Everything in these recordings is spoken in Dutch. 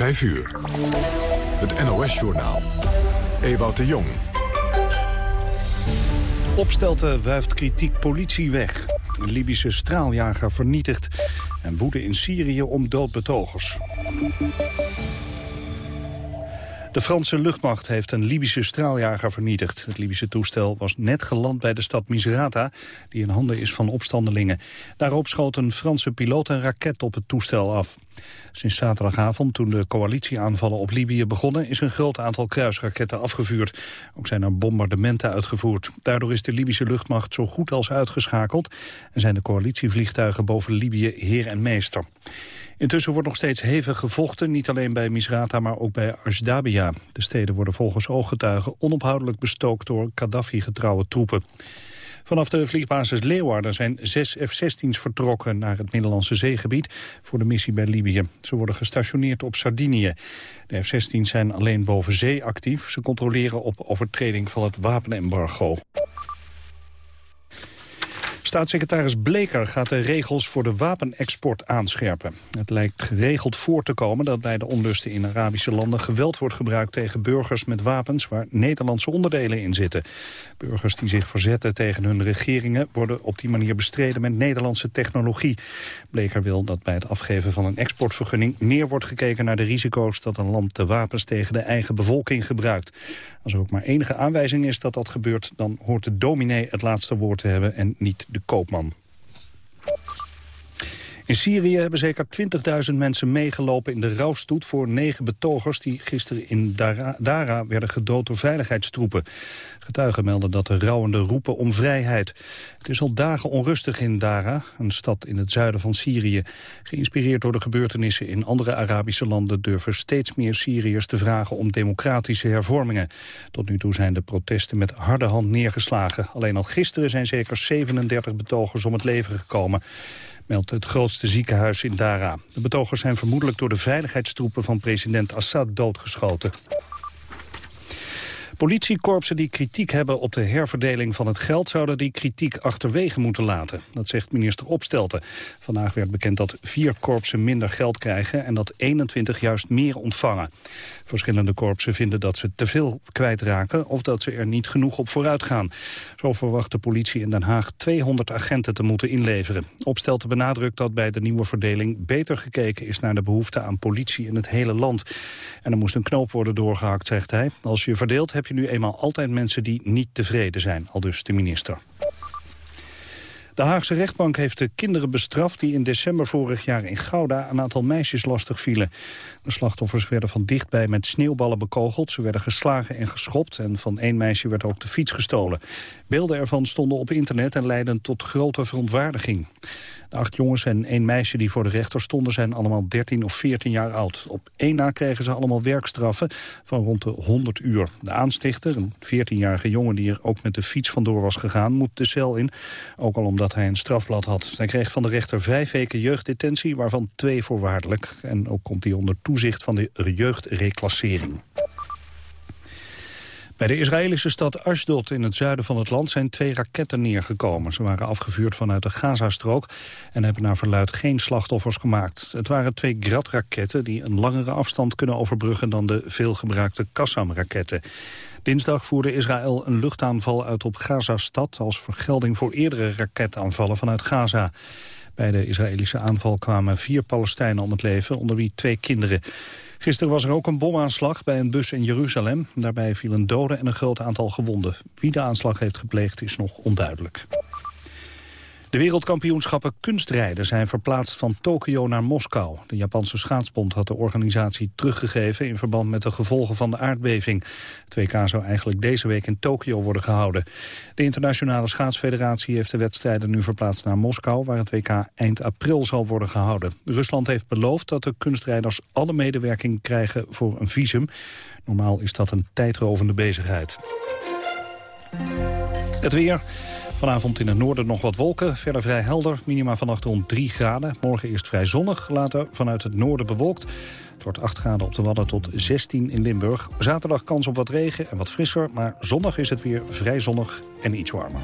5 uur. Het NOS-journaal. Ewout de Jong. Opstelten wuift kritiek politie weg. Een Libische straaljager vernietigd. En woede in Syrië om doodbetogers. De Franse luchtmacht heeft een Libische straaljager vernietigd. Het Libische toestel was net geland bij de stad Misrata, die in handen is van opstandelingen. Daarop schoot een Franse piloot een raket op het toestel af. Sinds zaterdagavond, toen de coalitieaanvallen op Libië begonnen... is een groot aantal kruisraketten afgevuurd. Ook zijn er bombardementen uitgevoerd. Daardoor is de Libische luchtmacht zo goed als uitgeschakeld... en zijn de coalitievliegtuigen boven Libië heer en meester. Intussen wordt nog steeds hevig gevochten, niet alleen bij Misrata, maar ook bij Ashdabia. De steden worden volgens ooggetuigen onophoudelijk bestookt door Gaddafi-getrouwe troepen. Vanaf de vliegbasis Leeuwarden zijn zes F-16's vertrokken naar het Middellandse zeegebied voor de missie bij Libië. Ze worden gestationeerd op Sardinië. De F-16's zijn alleen boven zee actief. Ze controleren op overtreding van het wapenembargo. Staatssecretaris Bleker gaat de regels voor de wapenexport aanscherpen. Het lijkt geregeld voor te komen dat bij de onlusten in Arabische landen geweld wordt gebruikt tegen burgers met wapens waar Nederlandse onderdelen in zitten. Burgers die zich verzetten tegen hun regeringen worden op die manier bestreden met Nederlandse technologie. Bleker wil dat bij het afgeven van een exportvergunning meer wordt gekeken naar de risico's dat een land de wapens tegen de eigen bevolking gebruikt. Als er ook maar enige aanwijzing is dat dat gebeurt, dan hoort de dominee het laatste woord te hebben en niet de koopman. In Syrië hebben zeker 20.000 mensen meegelopen in de rouwstoet voor negen betogers die gisteren in Dara, werden gedood door veiligheidstroepen. Getuigen melden dat de rouwende roepen om vrijheid. Het is al dagen onrustig in Dara, een stad in het zuiden van Syrië. Geïnspireerd door de gebeurtenissen in andere Arabische landen... durven steeds meer Syriërs te vragen om democratische hervormingen. Tot nu toe zijn de protesten met harde hand neergeslagen. Alleen al gisteren zijn zeker 37 betogers om het leven gekomen meldt het grootste ziekenhuis in Dara. De betogers zijn vermoedelijk door de veiligheidstroepen van president Assad doodgeschoten. Politiekorpsen die kritiek hebben op de herverdeling van het geld... zouden die kritiek achterwege moeten laten. Dat zegt minister Opstelten. Vandaag werd bekend dat vier korpsen minder geld krijgen... en dat 21 juist meer ontvangen. Verschillende korpsen vinden dat ze te veel kwijtraken... of dat ze er niet genoeg op vooruit gaan. Zo verwacht de politie in Den Haag 200 agenten te moeten inleveren. Opstelten benadrukt dat bij de nieuwe verdeling... beter gekeken is naar de behoefte aan politie in het hele land. En er moest een knoop worden doorgehakt, zegt hij. Als je verdeelt heb je nu eenmaal altijd mensen die niet tevreden zijn, al dus de minister. De Haagse rechtbank heeft de kinderen bestraft die in december vorig jaar in Gouda een aantal meisjes lastig vielen. De slachtoffers werden van dichtbij met sneeuwballen bekogeld. Ze werden geslagen en geschopt en van één meisje werd ook de fiets gestolen. Beelden ervan stonden op internet en leidden tot grote verontwaardiging. De acht jongens en één meisje die voor de rechter stonden... zijn allemaal 13 of 14 jaar oud. Op één na kregen ze allemaal werkstraffen van rond de 100 uur. De aanstichter, een 14-jarige jongen die er ook met de fiets vandoor was gegaan... moet de cel in, ook al omdat hij een strafblad had. Hij kreeg van de rechter vijf weken jeugddetentie, waarvan twee voorwaardelijk. En ook komt hij onder toezicht van de jeugdreclassering. Bij de Israëlische stad Ashdod in het zuiden van het land zijn twee raketten neergekomen. Ze waren afgevuurd vanuit de Gazastrook en hebben naar verluid geen slachtoffers gemaakt. Het waren twee Grad-raketten die een langere afstand kunnen overbruggen dan de veelgebruikte Qassam-raketten. Dinsdag voerde Israël een luchtaanval uit op Gaza-stad als vergelding voor eerdere raketaanvallen vanuit Gaza. Bij de Israëlische aanval kwamen vier Palestijnen om het leven, onder wie twee kinderen. Gisteren was er ook een bomaanslag bij een bus in Jeruzalem. Daarbij vielen doden en een groot aantal gewonden. Wie de aanslag heeft gepleegd is nog onduidelijk. De wereldkampioenschappen kunstrijden zijn verplaatst van Tokio naar Moskou. De Japanse schaatsbond had de organisatie teruggegeven... in verband met de gevolgen van de aardbeving. Het WK zou eigenlijk deze week in Tokio worden gehouden. De internationale schaatsfederatie heeft de wedstrijden nu verplaatst naar Moskou... waar het WK eind april zal worden gehouden. Rusland heeft beloofd dat de kunstrijders alle medewerking krijgen voor een visum. Normaal is dat een tijdrovende bezigheid. Het weer... Vanavond in het noorden nog wat wolken, verder vrij helder. Minima vannacht rond 3 graden. Morgen eerst vrij zonnig, later vanuit het noorden bewolkt. Het wordt 8 graden op de Wadden tot 16 in Limburg. Zaterdag kans op wat regen en wat frisser, maar zondag is het weer vrij zonnig en iets warmer.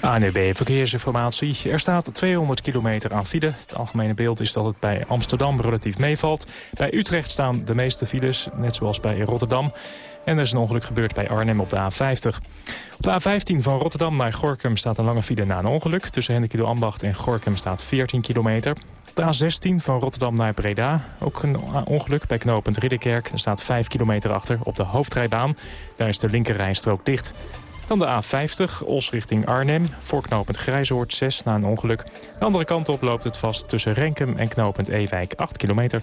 ANUB Verkeersinformatie. Er staat 200 kilometer aan file. Het algemene beeld is dat het bij Amsterdam relatief meevalt. Bij Utrecht staan de meeste files, net zoals bij Rotterdam. En er is een ongeluk gebeurd bij Arnhem op de A50. Op de A15 van Rotterdam naar Gorkum staat een lange file na een ongeluk. Tussen Hendekido Ambacht en Gorkum staat 14 kilometer. Op de A16 van Rotterdam naar Breda. Ook een ongeluk bij knooppunt Ridderkerk. Er staat 5 kilometer achter op de hoofdrijbaan. Daar is de linkerrijstrook dicht. Dan de A50, Os richting Arnhem. Voor knooppunt Grijzoord 6 na een ongeluk. De andere kant op loopt het vast tussen Renkum en knooppunt Ewijk 8 kilometer.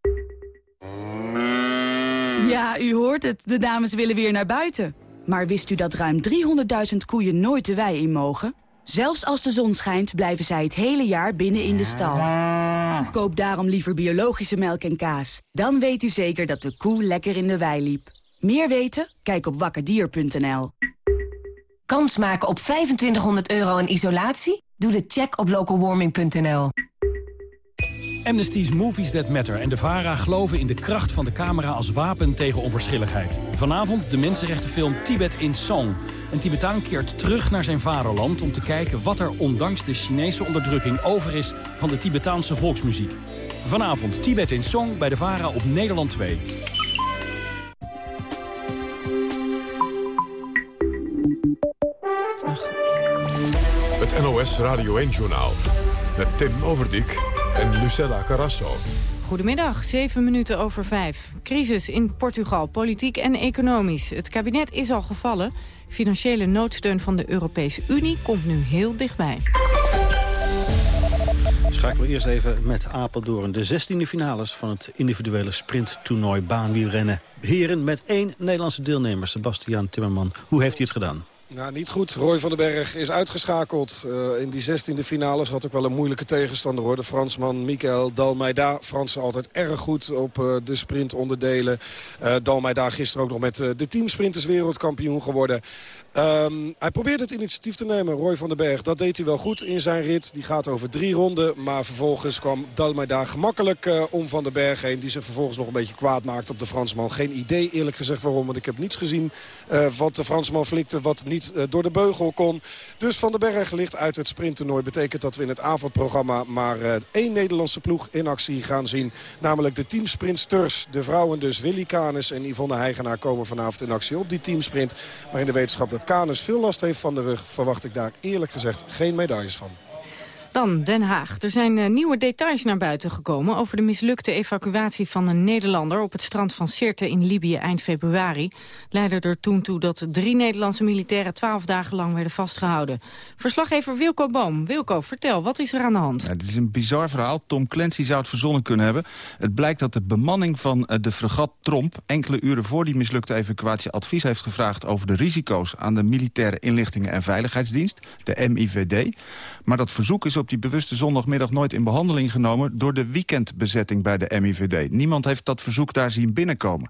Ja, u hoort het. De dames willen weer naar buiten. Maar wist u dat ruim 300.000 koeien nooit de wei in mogen? Zelfs als de zon schijnt, blijven zij het hele jaar binnen in de stal. Koop daarom liever biologische melk en kaas. Dan weet u zeker dat de koe lekker in de wei liep. Meer weten? Kijk op wakkerdier.nl. Kans maken op 2500 euro aan isolatie? Doe de check op localwarming.nl. Amnesty's Movies That Matter en de VARA geloven in de kracht van de camera als wapen tegen onverschilligheid. Vanavond de mensenrechtenfilm Tibet in Song. Een Tibetaan keert terug naar zijn vaderland om te kijken wat er ondanks de Chinese onderdrukking over is van de Tibetaanse volksmuziek. Vanavond Tibet in Song bij de VARA op Nederland 2. Het NOS Radio 1-journaal met Tim Overdijk en Lucella Carrasso. Goedemiddag, zeven minuten over vijf. Crisis in Portugal, politiek en economisch. Het kabinet is al gevallen. Financiële noodsteun van de Europese Unie komt nu heel dichtbij. Schakelen we eerst even met Apeldoorn. De 16e finales van het individuele sprinttoernooi baanwielrennen. Heren met één Nederlandse deelnemer, Sebastian Timmerman. Hoe heeft hij het gedaan? Nou, niet goed. Roy van den Berg is uitgeschakeld. Uh, in die 16e finales had ook wel een moeilijke tegenstander hoor. De Fransman Michael Dalmeida. Fransen altijd erg goed op uh, de sprintonderdelen. Uh, Dalmeida gisteren ook nog met de teamsprinters wereldkampioen geworden. Um, hij probeerde het initiatief te nemen, Roy van den Berg. Dat deed hij wel goed in zijn rit. Die gaat over drie ronden. Maar vervolgens kwam Dalmeida gemakkelijk uh, om van den Berg heen. Die zich vervolgens nog een beetje kwaad maakt op de Fransman. Geen idee eerlijk gezegd waarom. Want ik heb niets gezien uh, wat de Fransman flikte. Wat niet uh, door de beugel kon. Dus van den Berg ligt uit het sprinttoernooi. Betekent dat we in het avondprogramma maar één Nederlandse ploeg in actie gaan zien. Namelijk de teamsprintsters. De vrouwen dus Willy Canes en Yvonne Heigenaar komen vanavond in actie op die teamsprint. Maar in de wetenschap dat Canis veel last heeft van de rug... verwacht ik daar eerlijk gezegd geen medailles van. Dan Den Haag. Er zijn uh, nieuwe details naar buiten gekomen... over de mislukte evacuatie van een Nederlander... op het strand van Sirte in Libië eind februari. Leidde er toen toe dat drie Nederlandse militairen... twaalf dagen lang werden vastgehouden. Verslaggever Wilco Boom. Wilco, vertel, wat is er aan de hand? Het is een bizar verhaal. Tom Clancy zou het verzonnen kunnen hebben. Het blijkt dat de bemanning van uh, de fregat Tromp... enkele uren voor die mislukte evacuatie advies heeft gevraagd... over de risico's aan de Militaire Inlichtingen en Veiligheidsdienst, de MIVD. Maar dat verzoek is op die bewuste zondagmiddag nooit in behandeling genomen... door de weekendbezetting bij de MIVD. Niemand heeft dat verzoek daar zien binnenkomen.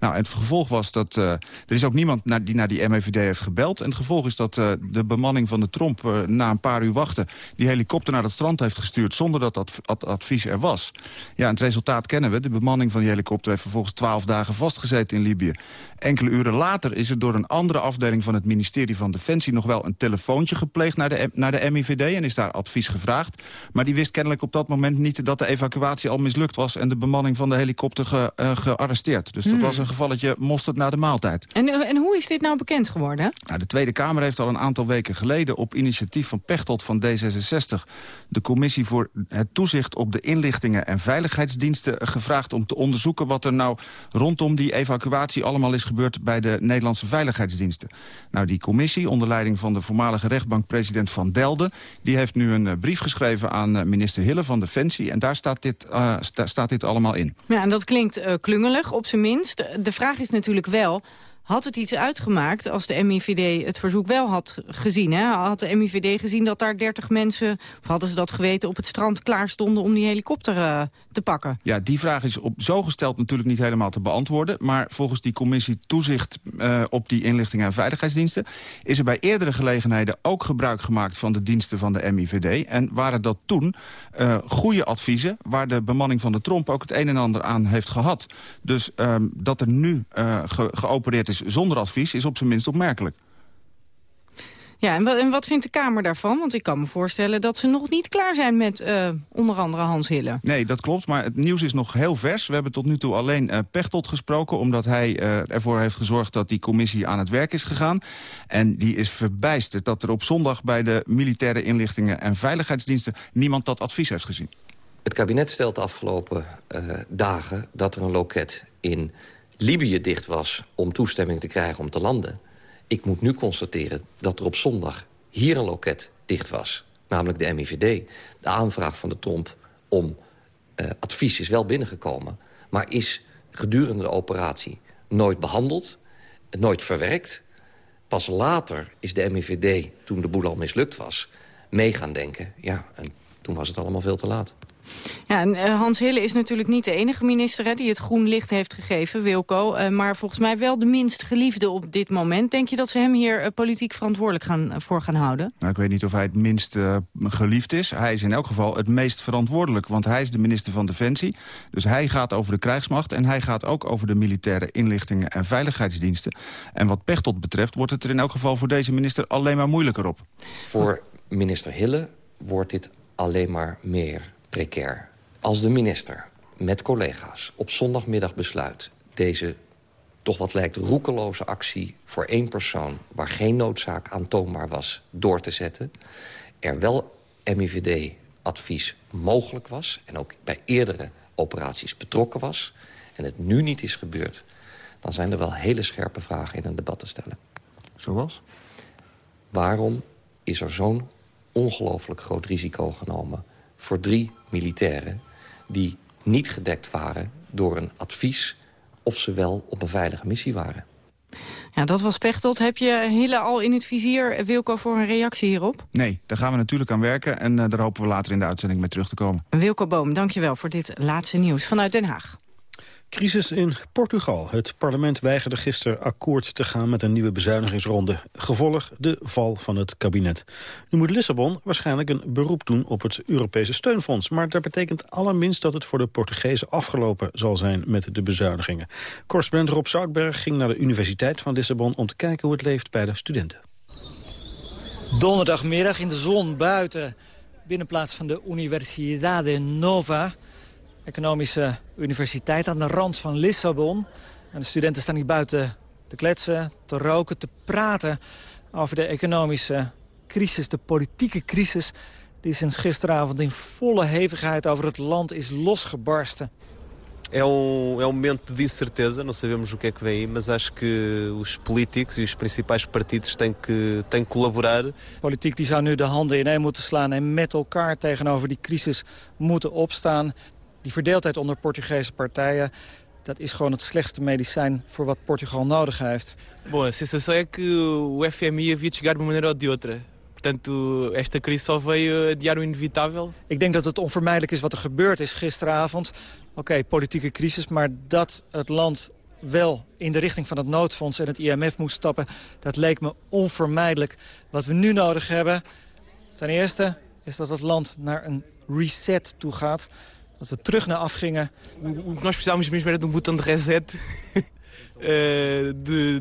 Nou, en het gevolg was dat... Uh, er is ook niemand naar, die naar die MIVD heeft gebeld. En het gevolg is dat uh, de bemanning van de Tromp uh, na een paar uur wachten... die helikopter naar het strand heeft gestuurd zonder dat dat ad advies er was. Ja, en het resultaat kennen we. De bemanning van die helikopter heeft vervolgens twaalf dagen vastgezeten in Libië. Enkele uren later is er door een andere afdeling van het ministerie van Defensie... nog wel een telefoontje gepleegd naar de, naar de MIVD en is daar advies gevraagd. Maar die wist kennelijk op dat moment niet dat de evacuatie al mislukt was... en de bemanning van de helikopter ge, uh, gearresteerd. Dus dat hmm. was een gevalletje mosterd na de maaltijd. En, en hoe is dit nou bekend geworden? Nou, de Tweede Kamer heeft al een aantal weken geleden... op initiatief van Pechtold van D66... de commissie voor het toezicht op de inlichtingen en veiligheidsdiensten... gevraagd om te onderzoeken wat er nou rondom die evacuatie allemaal is gebeurd... bij de Nederlandse veiligheidsdiensten. Nou, die commissie, onder leiding van de voormalige rechtbankpresident Van Delden... die heeft nu een brief geschreven aan eh, minister Hille van Defensie. En daar staat dit, uh, sta, staat dit allemaal in. Ja, en dat klinkt uh, klungelig, op zijn minst. De vraag is natuurlijk wel... had het iets uitgemaakt als de MIVD het verzoek wel had gezien? Hè? Had de MIVD gezien dat daar 30 mensen, of hadden ze dat geweten... op het strand klaar stonden om die helikopter uh, te pakken? Ja, die vraag is op zo gesteld natuurlijk niet helemaal te beantwoorden. Maar volgens die commissie toezicht uh, op die inlichtingen en veiligheidsdiensten... is er bij eerdere gelegenheden ook gebruik gemaakt van de diensten van de MIVD. En waren dat toen uh, goede adviezen... waar de bemanning van de Tromp ook het een en ander aan heeft gehad. Dus um, dat er nu ge geopereerd is zonder advies is op zijn minst opmerkelijk. Ja, en wat, en wat, vindt de Kamer daarvan? Want ik kan me voorstellen dat ze nog niet klaar zijn met uh, onder andere Hans Hille. Nee, dat klopt, maar het nieuws is nog heel vers. We hebben tot nu toe alleen uh, Pechtold gesproken... omdat hij uh, ervoor heeft gezorgd dat die commissie aan het werk is gegaan. En die is verbijsterd dat er op zondag bij de militaire inlichtingen... en veiligheidsdiensten niemand dat advies heeft gezien. Het kabinet stelt de afgelopen dagen dat er een loket in Libië dicht was om toestemming te krijgen om te landen. Ik moet nu constateren dat er op zondag hier een loket dicht was. Namelijk de MIVD. De aanvraag van de Tromp om uh, advies is wel binnengekomen... maar is gedurende de operatie nooit behandeld, nooit verwerkt. Pas later is de MIVD, toen de boel al mislukt was, mee gaan denken. Ja, en toen was het allemaal veel te laat. Ja, en uh, Hans Hille is natuurlijk niet de enige minister hè, die het groen licht heeft gegeven, Wilco. Uh, maar volgens mij wel de minst geliefde op dit moment. Denk je dat ze hem hier uh, politiek verantwoordelijk gaan, voor gaan houden? Nou, ik weet niet of hij het minst geliefd is. Hij is in elk geval het meest verantwoordelijk. Want hij is de minister van Defensie. Dus hij gaat over de krijgsmacht. En hij gaat ook over de militaire inlichtingen en veiligheidsdiensten. En wat Pechtold betreft wordt het er in elk geval voor deze minister alleen maar moeilijker op. Voor minister Hille wordt dit alleen maar meer precair. Als de minister met collega's op zondagmiddag besluit... deze toch wat lijkt roekeloze actie voor één persoon... waar geen noodzaak aantoonbaar was, door te zetten... er wel MIVD-advies mogelijk was... en ook bij eerdere operaties betrokken was... en het nu niet is gebeurd... dan zijn er wel hele scherpe vragen in een debat te stellen. Zoals? Waarom is er zo'n ongelooflijk groot risico genomen voor drie militairen... die niet gedekt waren door een advies of ze wel op een veilige missie waren. Ja, dat was Pechtold. Heb je Hille al in het vizier, Wilco, voor een reactie hierop? Nee, daar gaan we natuurlijk aan werken en uh, daar hopen we later in de uitzending mee terug te komen. Wilco Boom, dankjewel voor dit laatste nieuws vanuit Den Haag. Crisis in Portugal. Het parlement weigerde gisteren akkoord te gaan met een nieuwe bezuinigingsronde. Gevolg de val van het kabinet. Nu moet Lissabon waarschijnlijk een beroep doen op het Europese steunfonds. Maar dat betekent allerminst dat het voor de Portugezen afgelopen zal zijn met de bezuinigingen. Correspondent Rob Zoutberg ging naar de Universiteit van Lissabon om te kijken hoe het leeft bij de studenten. Donderdagmiddag in de zon buiten, binnenplaats van de Universidade Nova economische universiteit aan de rand van Lissabon. En de studenten staan hier buiten te kletsen, te roken, te praten over de economische crisis, de politieke crisis die sinds gisteravond in volle hevigheid over het land is losgebarsten. É um, é um momento de incerteza, não sabemos o que é que vem aí, mas acho que os políticos e os principais partidos têm que, têm que colaborar. Politiek die zou nu de handen ineen moeten slaan en met elkaar tegenover die crisis moeten opstaan. Die verdeeldheid onder Portugese partijen... dat is gewoon het slechtste medicijn voor wat Portugal nodig heeft. Bom, a sensação é que o FMI havia de chegar de uma maneira ou de outra. Portanto, esta crise só veio adiar o inevitável. Ik denk dat het onvermijdelijk is wat er gebeurd is gisteravond. Oké, okay, politieke crisis, maar dat het land wel in de richting van het noodfonds en het IMF moest stappen... dat leek me onvermijdelijk. Wat we nu nodig hebben, ten eerste, is dat het land naar een reset toe gaat dat we terug naar af gingen. O que nós precisávamos mesmo era de um botão de reset. de, de,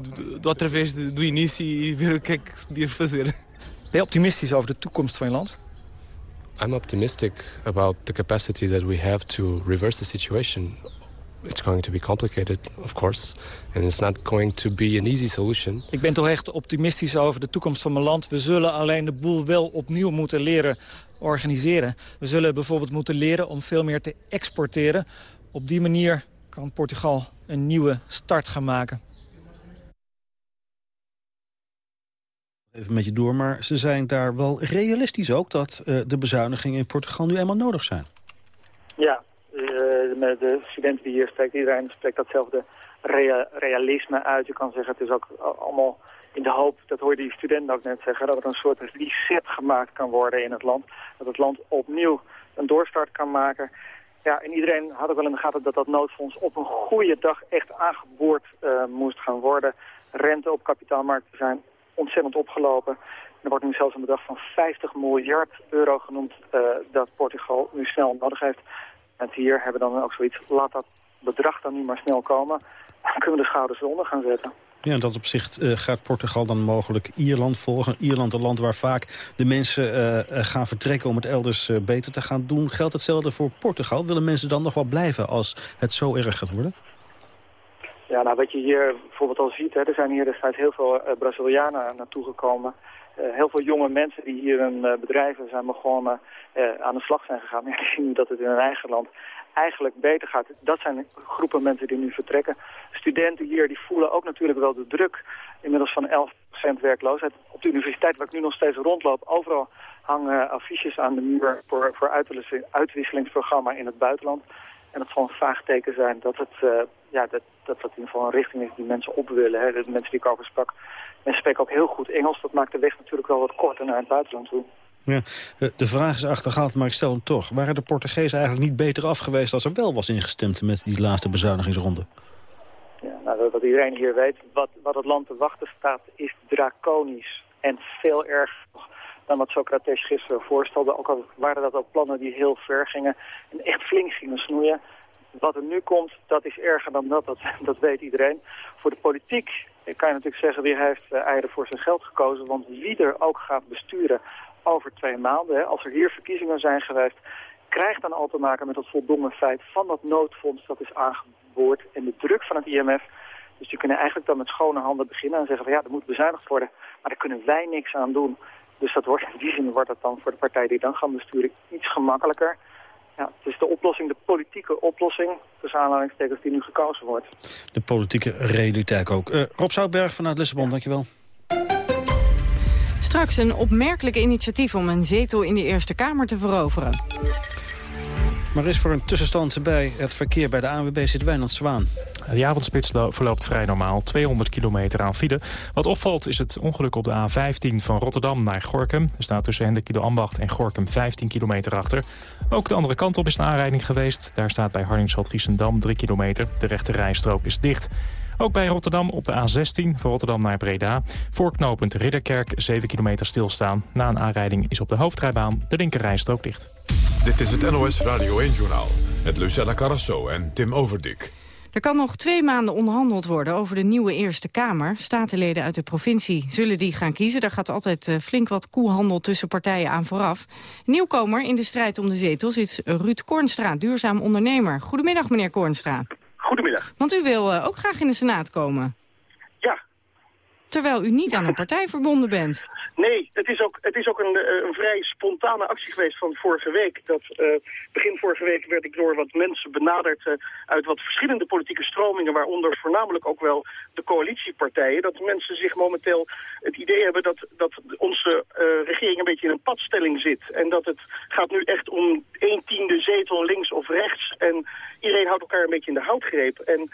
de, do início e ver o que é que se podia fazer. Ben je optimistisch over de toekomst van je land? I'm optimistic about the capacity that we have to reverse the situation. It's going to be complicated, of course. And it's not going to be an easy solution. Ik ben toch echt optimistisch over de toekomst van mijn land. We zullen alleen de boel wel opnieuw moeten leren organiseren. We zullen bijvoorbeeld moeten leren om veel meer te exporteren. Op die manier kan Portugal een nieuwe start gaan maken. Even met je door, maar ze zijn daar wel realistisch ook... dat uh, de bezuinigingen in Portugal nu eenmaal nodig zijn. Ja, met de studenten die hier spreken, iedereen spreekt datzelfde realisme uit. Je kan zeggen, het is ook allemaal in de hoop, dat hoorde die student ook net zeggen, dat er een soort reset gemaakt kan worden in het land. Dat het land opnieuw een doorstart kan maken. Ja, en iedereen had ook wel in de gaten dat dat noodfonds op een goede dag echt aangeboord uh, moest gaan worden. Rente op kapitaalmarkten zijn ontzettend opgelopen. Er wordt nu zelfs een bedrag van 50 miljard euro genoemd uh, dat Portugal nu snel nodig heeft. En hier hebben we dan ook zoiets, laat dat bedrag dan nu maar snel komen. Dan kunnen we de schouders eronder gaan zetten. Ja, dat opzicht uh, gaat Portugal dan mogelijk Ierland volgen. Ierland, een land waar vaak de mensen uh, gaan vertrekken om het elders beter te gaan doen. Geldt hetzelfde voor Portugal? Willen mensen dan nog wel blijven als het zo erg gaat worden? Ja, nou wat je hier bijvoorbeeld al ziet, hè, er zijn hier destijds heel veel Brazilianen naartoe gekomen. heel veel jonge mensen die hier hun bedrijven zijn begonnen aan de slag zijn gegaan. Maar dat het in hun eigen land eigenlijk beter gaat. Dat zijn groepen mensen die nu vertrekken. Studenten hier die voelen ook natuurlijk wel de druk. Inmiddels van 11% werkloosheid. Op de universiteit waar ik nu nog steeds rondloop, overal hangen affiches aan de muur voor, voor uitwisselingsprogramma in het buitenland. En dat zal een vaag teken zijn dat het, uh, ja, dat, dat dat in ieder geval een richting is die mensen op willen. Hè. De mensen die ik over sprak, mensen spreken ook heel goed Engels. Dat maakt de weg natuurlijk wel wat korter naar het buitenland toe. Ja, de vraag is achterhaald, maar ik stel hem toch. Waren de Portugezen eigenlijk niet beter af geweest... als er wel was ingestemd met die laatste bezuinigingsronde? Ja, nou, wat iedereen hier weet, wat, wat het land te wachten staat... is draconisch en veel erger dan wat Socrates gisteren voorstelde. Ook al waren dat ook plannen die heel ver gingen en echt flink gingen snoeien. Wat er nu komt, dat is erger dan dat, dat, dat weet iedereen. Voor de politiek kan je natuurlijk zeggen, wie heeft uh, eieren voor zijn geld gekozen. Want wie er ook gaat besturen over twee maanden, hè, als er hier verkiezingen zijn geweest, krijgt dan al te maken met het voldongen feit van dat noodfonds dat is aangeboord en de druk van het IMF. Dus die kunnen eigenlijk dan met schone handen beginnen en zeggen van ja, er moet bezuinigd worden, maar daar kunnen wij niks aan doen. Dus dat wordt, in die zin wordt het dan voor de partij die dan gaan besturen iets gemakkelijker. Ja, het is de oplossing, de politieke oplossing, tussen aanhalingstekens, die nu gekozen wordt. De politieke realiteit ook. Uh, Rob Zoutberg vanuit Lissabon, dankjewel. Straks een opmerkelijk initiatief om een zetel in de Eerste Kamer te veroveren. Maar is voor een tussenstand bij het verkeer bij de ANWB zit Wijnand Zwaan. De avondspits verloopt vrij normaal, 200 kilometer aan file. Wat opvalt is het ongeluk op de A15 van Rotterdam naar Gorkum. Er staat tussen Hendrik Ambacht en Gorkum 15 kilometer achter. Ook de andere kant op is een aanrijding geweest. Daar staat bij Hardingsveld-Giessendam 3 kilometer. De rechte rijstrook is dicht. Ook bij Rotterdam op de A16 van Rotterdam naar Breda. Voorknopend Ridderkerk 7 kilometer stilstaan. Na een aanrijding is op de hoofdrijbaan de linkerrijstrook dicht. Dit is het NOS Radio 1-journaal met Lucella Carrasso en Tim Overdik. Er kan nog twee maanden onderhandeld worden over de nieuwe Eerste Kamer. Statenleden uit de provincie zullen die gaan kiezen. Daar gaat altijd eh, flink wat koehandel tussen partijen aan vooraf. Nieuwkomer in de strijd om de zetels is Ruud Kornstra, duurzaam ondernemer. Goedemiddag, meneer Kornstra. Goedemiddag. Want u wil uh, ook graag in de Senaat komen. Terwijl u niet aan een partij verbonden bent. Nee, het is ook, het is ook een, eh, vrij spontane actie geweest van vorige week. Dat, uh, begin vorige week werd ik door wat mensen benaderd uh, uit wat verschillende politieke stromingen, waaronder voornamelijk ook wel de coalitiepartijen. Dat mensen zich momenteel het idee hebben dat, dat onze regering een beetje in een padstelling zit. En dat het gaat nu echt om een tiende zetel links of rechts. En iedereen houdt elkaar een beetje in de houtgreep. En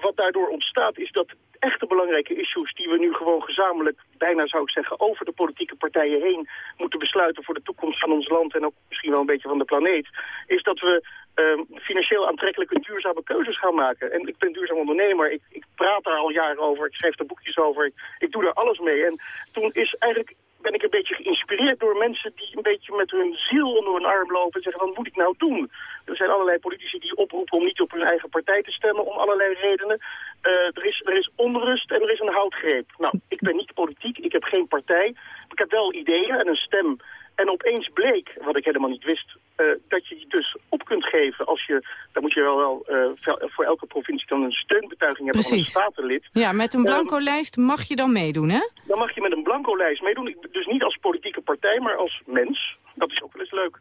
wat daardoor ontstaat is dat echte belangrijke issues die we nu gewoon gezamenlijk, bijna zou ik zeggen, over de politieke partijen heen moeten besluiten voor de toekomst van ons land en ook misschien wel een beetje van de planeet, is dat we uh, financieel aantrekkelijke duurzame keuzes gaan maken. En ik ben duurzaam ondernemer, ik, ik praat daar al jaren over, ik schrijf er boekjes over, ik, ik doe daar alles mee. En toen is eigenlijk ben ik een beetje geïnspireerd door mensen die een beetje met hun ziel onder hun arm lopen en zeggen, wat moet ik nou doen? Er zijn allerlei politici die oproepen om niet op hun eigen partij te stemmen om allerlei redenen. Uh, er, is, er is onrust en er is een houtgreep. Nou, ik ben niet politiek, ik heb geen partij. Ik heb wel ideeën en een stem en opeens bleek, wat ik helemaal niet wist, uh, dat je die dus op kunt geven als je, dan moet je wel, wel uh, voor elke provincie dan een steunbetuiging hebben Precies. van een statenlid. Ja, met een blanco lijst mag je dan meedoen, hè? Dan mag je met een blanco lijst meedoen, dus niet als politieke partij, maar als mens. Dat is ook wel eens leuk.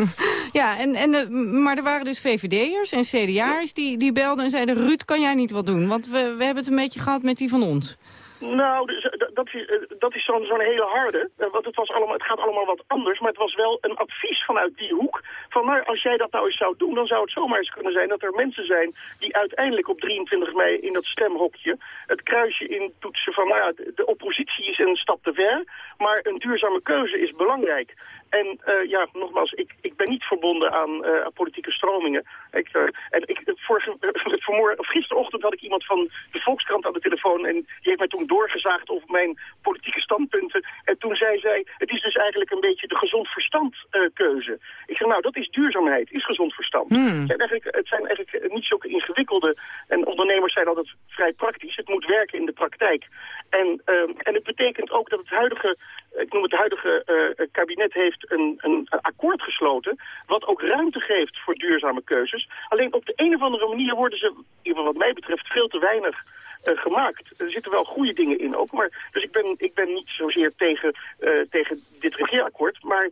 ja, en, en, uh, maar er waren dus VVD'ers en CDA'ers die, die belden en zeiden... Ruud, kan jij niet wat doen? Want we, we hebben het een beetje gehad met die van ons. Nou, dus, dat is, eh, dat is zo'n hele harde. Eh, want het, was allemaal, het gaat allemaal wat anders. Maar het was wel een advies vanuit die hoek. Van nou, als jij dat nou eens zou doen, dan zou het zomaar eens kunnen zijn dat er mensen zijn die uiteindelijk op 23 mei in dat stemhokje het kruisje intoetsen van nou ja, de oppositie is een stap te ver. Maar een duurzame keuze is belangrijk. En uh, ja, nogmaals, ik, ik ben niet verbonden aan, uh, politieke stromingen. Ik, uh, en ik, vorige, vanmorgen, of gisterochtend had ik iemand van de Volkskrant aan de telefoon... en die heeft mij toen doorgezaagd over mijn politieke standpunten. En toen zei zij, het is dus eigenlijk een beetje de gezond verstand keuze. Ik zeg, nou, dat is duurzaamheid, is gezond verstand. Hmm. Het, zijn eigenlijk, het zijn eigenlijk niet zulke ingewikkelde... en ondernemers zijn altijd vrij praktisch. Het moet werken in de praktijk. En, en het betekent ook dat het huidige ik noem het huidige kabinet heeft een, akkoord gesloten... wat ook ruimte geeft voor duurzame keuzes. Alleen op de een of andere manier worden ze, wat mij betreft, veel te weinig uh, gemaakt. Er zitten wel goede dingen in ook. Maar, dus ik ben, ik ben niet zozeer tegen, uh, tegen dit regeerakkoord. Maar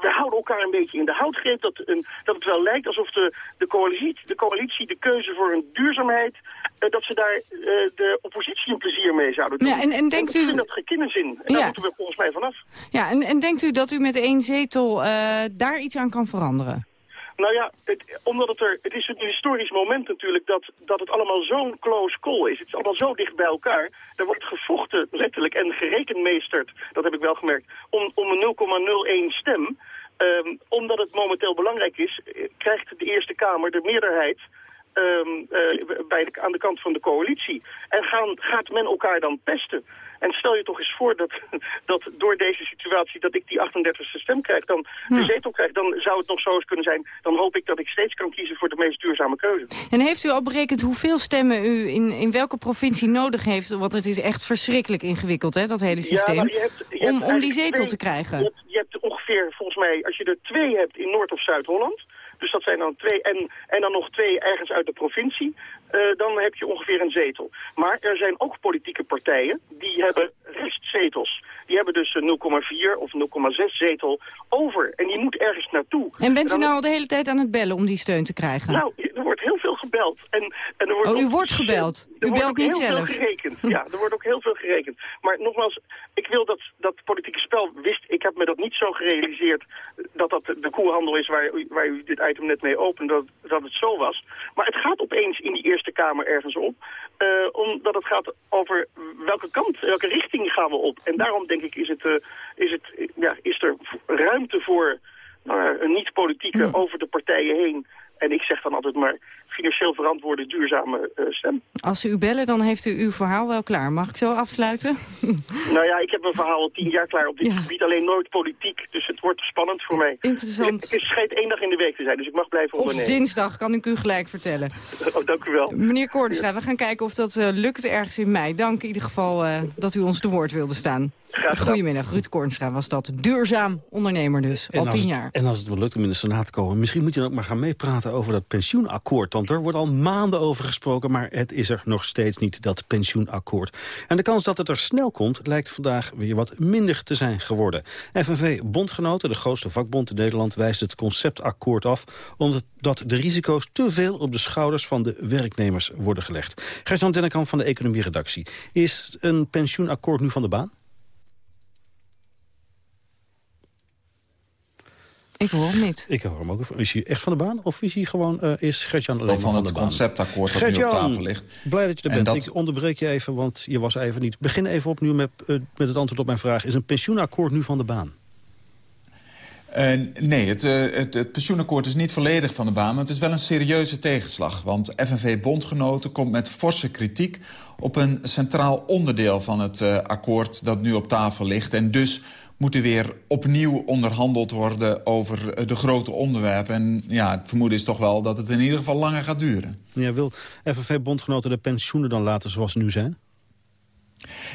we houden elkaar een beetje in de houtgreep. Dat, een, dat het wel lijkt alsof de, de, coalitie, de coalitie de keuze voor een duurzaamheid... Uh, dat ze daar uh, de oppositie een plezier mee zouden doen. Ja, en, en denkt ik u... dat. En Ja. daar moeten we volgens mij vanaf. Ja, en, en denkt u dat u met één zetel eh, daar iets aan kan veranderen? Nou ja, het, omdat het er, het is een historisch moment natuurlijk dat, dat het allemaal zo'n close call is. Het is allemaal zo dicht bij elkaar. Er wordt gevochten, letterlijk, en gerekenmeesterd, dat heb ik wel gemerkt, om, om een 0,01 stem. Ehm, omdat het momenteel belangrijk is, eh, krijgt de Eerste Kamer de meerderheid ehm, eh, bij de, aan de kant van de coalitie. En gaan, gaat men elkaar dan pesten? En stel je toch eens voor dat, dat door deze situatie dat ik die 38e stem krijg, dan de zetel krijg, dan zou het nog zo eens kunnen zijn. Dan hoop ik dat ik steeds kan kiezen voor de meest duurzame keuze. En heeft u al berekend hoeveel stemmen u in, in welke provincie nodig heeft? Want het is echt verschrikkelijk ingewikkeld, hè, dat hele systeem. maar je hebt- je om, hebt om die zetel twee- te krijgen. Je hebt, je hebt ongeveer, volgens mij, als je er twee hebt in Noord- of Zuid-Holland... dus dat zijn dan twee, en, en dan nog twee ergens uit de provincie... eh, dan heb je ongeveer een zetel. Maar er zijn ook politieke partijen die hebben restzetels. Die hebben dus eh, 0,4 of 0,6 zetel over. En die moet ergens naartoe. En bent u nou al de hele tijd aan het bellen om die steun te krijgen? Nou, er wordt heel veel gebeld. En, en er wordt Oh, u ook- wordt gebeld. Er U wordt belt ook niet heel zelf. veel gerekend. Ja, er wordt ook heel veel gerekend. Maar nogmaals, ik wil dat, dat politieke spel wist... Ik heb me dat niet zo gerealiseerd dat dat de koerhandel is waar, u- waar u dit item net mee opent, dat, dat het zo was. Maar het gaat opeens in die Eerste Kamer ergens op. eh, omdat het gaat over welke kant, welke richting gaan we op. En daarom denk ik is, het, eh, is, het, ja, is er ruimte voor nou, een niet-politieke over de partijen heen. En ik zeg dan altijd maar financieel verantwoorde, duurzame eh, stem. Als ze u bellen, dan heeft u uw verhaal wel klaar. Mag ik zo afsluiten? Nou ja, ik heb mijn verhaal al tien jaar klaar op dit gebied. Alleen nooit politiek, dus het wordt spannend voor mij. Interessant. Het, het schijnt één dag in de week te zijn, dus ik mag blijven Op ondernemen. dinsdag kan ik u gelijk vertellen. Oh, dank u wel. Meneer Koornstra, we gaan kijken of dat eh, lukt ergens in mei. Dank in ieder geval eh, dat u ons te woord wilde staan. Goedemiddag, Ruud Koornstra was dat. Duurzaam ondernemer dus, al tien het- jaar. en als het wel lukt om in de Senaat te komen... misschien moet je dan ook maar gaan meepraten over dat pensioenakkoord. Want er wordt al maanden over gesproken... maar het is er nog steeds niet, dat pensioenakkoord. En de kans dat het er snel komt... lijkt vandaag weer wat minder te zijn geworden. FNV-bondgenoten, de grootste vakbond in Nederland... wijst het conceptakkoord af... omdat de risico's te veel op de schouders van de werknemers worden gelegd. Gert-Jan Dennekamp van de Economie-redactie. Is een pensioenakkoord nu van de baan? Ik hoor hem niet. Ik hoor hem ook. Is hij echt van de baan? Of is hij gewoon, eh, is Gertjan alleen van van het conceptakkoord dat nu op tafel ligt. blij dat je er En bent. dat- Ik onderbreek je even, want je was even niet. Begin even opnieuw met, eh, met het antwoord op mijn vraag. Is een pensioenakkoord nu van de baan? Eh, nee, het, het, het pensioenakkoord is niet volledig van de baan... maar het is wel een serieuze tegenslag. Want FNV-bondgenoten komt met forse kritiek... op een centraal onderdeel van het eh, akkoord dat nu op tafel ligt. En dus moet er weer opnieuw onderhandeld worden over eh, de grote onderwerpen. En ja, het vermoeden is toch wel dat het in ieder geval langer gaat duren. Ja, wil FNV-bondgenoten de pensioenen dan laten zoals ze nu zijn?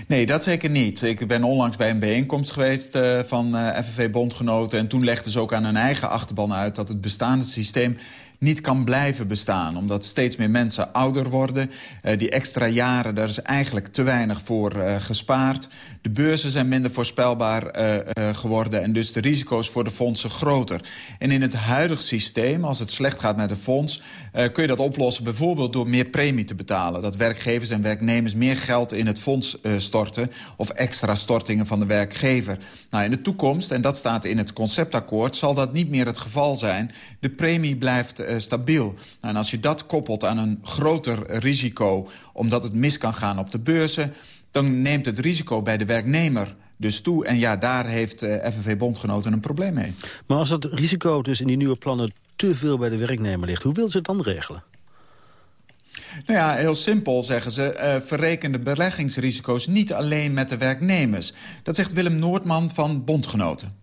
Nee, dat zeker niet. Ik ben onlangs bij een bijeenkomst geweest uh, van uh, FNV-bondgenoten... en toen legden ze ook aan hun eigen achterban uit... dat het bestaande systeem niet kan blijven bestaan. Omdat steeds meer mensen ouder worden. Uh, die extra jaren, daar is eigenlijk te weinig voor uh, gespaard. De beurzen zijn minder voorspelbaar uh, geworden... en dus de risico's voor de fondsen groter. En in het huidige systeem, als het slecht gaat met een fonds... kun je dat oplossen bijvoorbeeld door meer premie te betalen. Dat werkgevers en werknemers meer geld in het fonds storten... of extra stortingen van de werkgever. Nou, in de toekomst, en dat staat in het conceptakkoord... zal dat niet meer het geval zijn. De premie blijft stabiel. Nou, en als je dat koppelt aan een groter risico... omdat het mis kan gaan op de beurzen... dan neemt het risico bij de werknemer dus toe. En ja, daar heeft uh, FNV-bondgenoten een probleem mee. Maar als dat risico dus in die nieuwe plannen te veel bij de werknemer ligt... hoe wil ze het dan regelen? Nou ja, heel simpel zeggen ze. Uh, verreken de beleggingsrisico's niet alleen met de werknemers. Dat zegt Willem Noordman van Bondgenoten.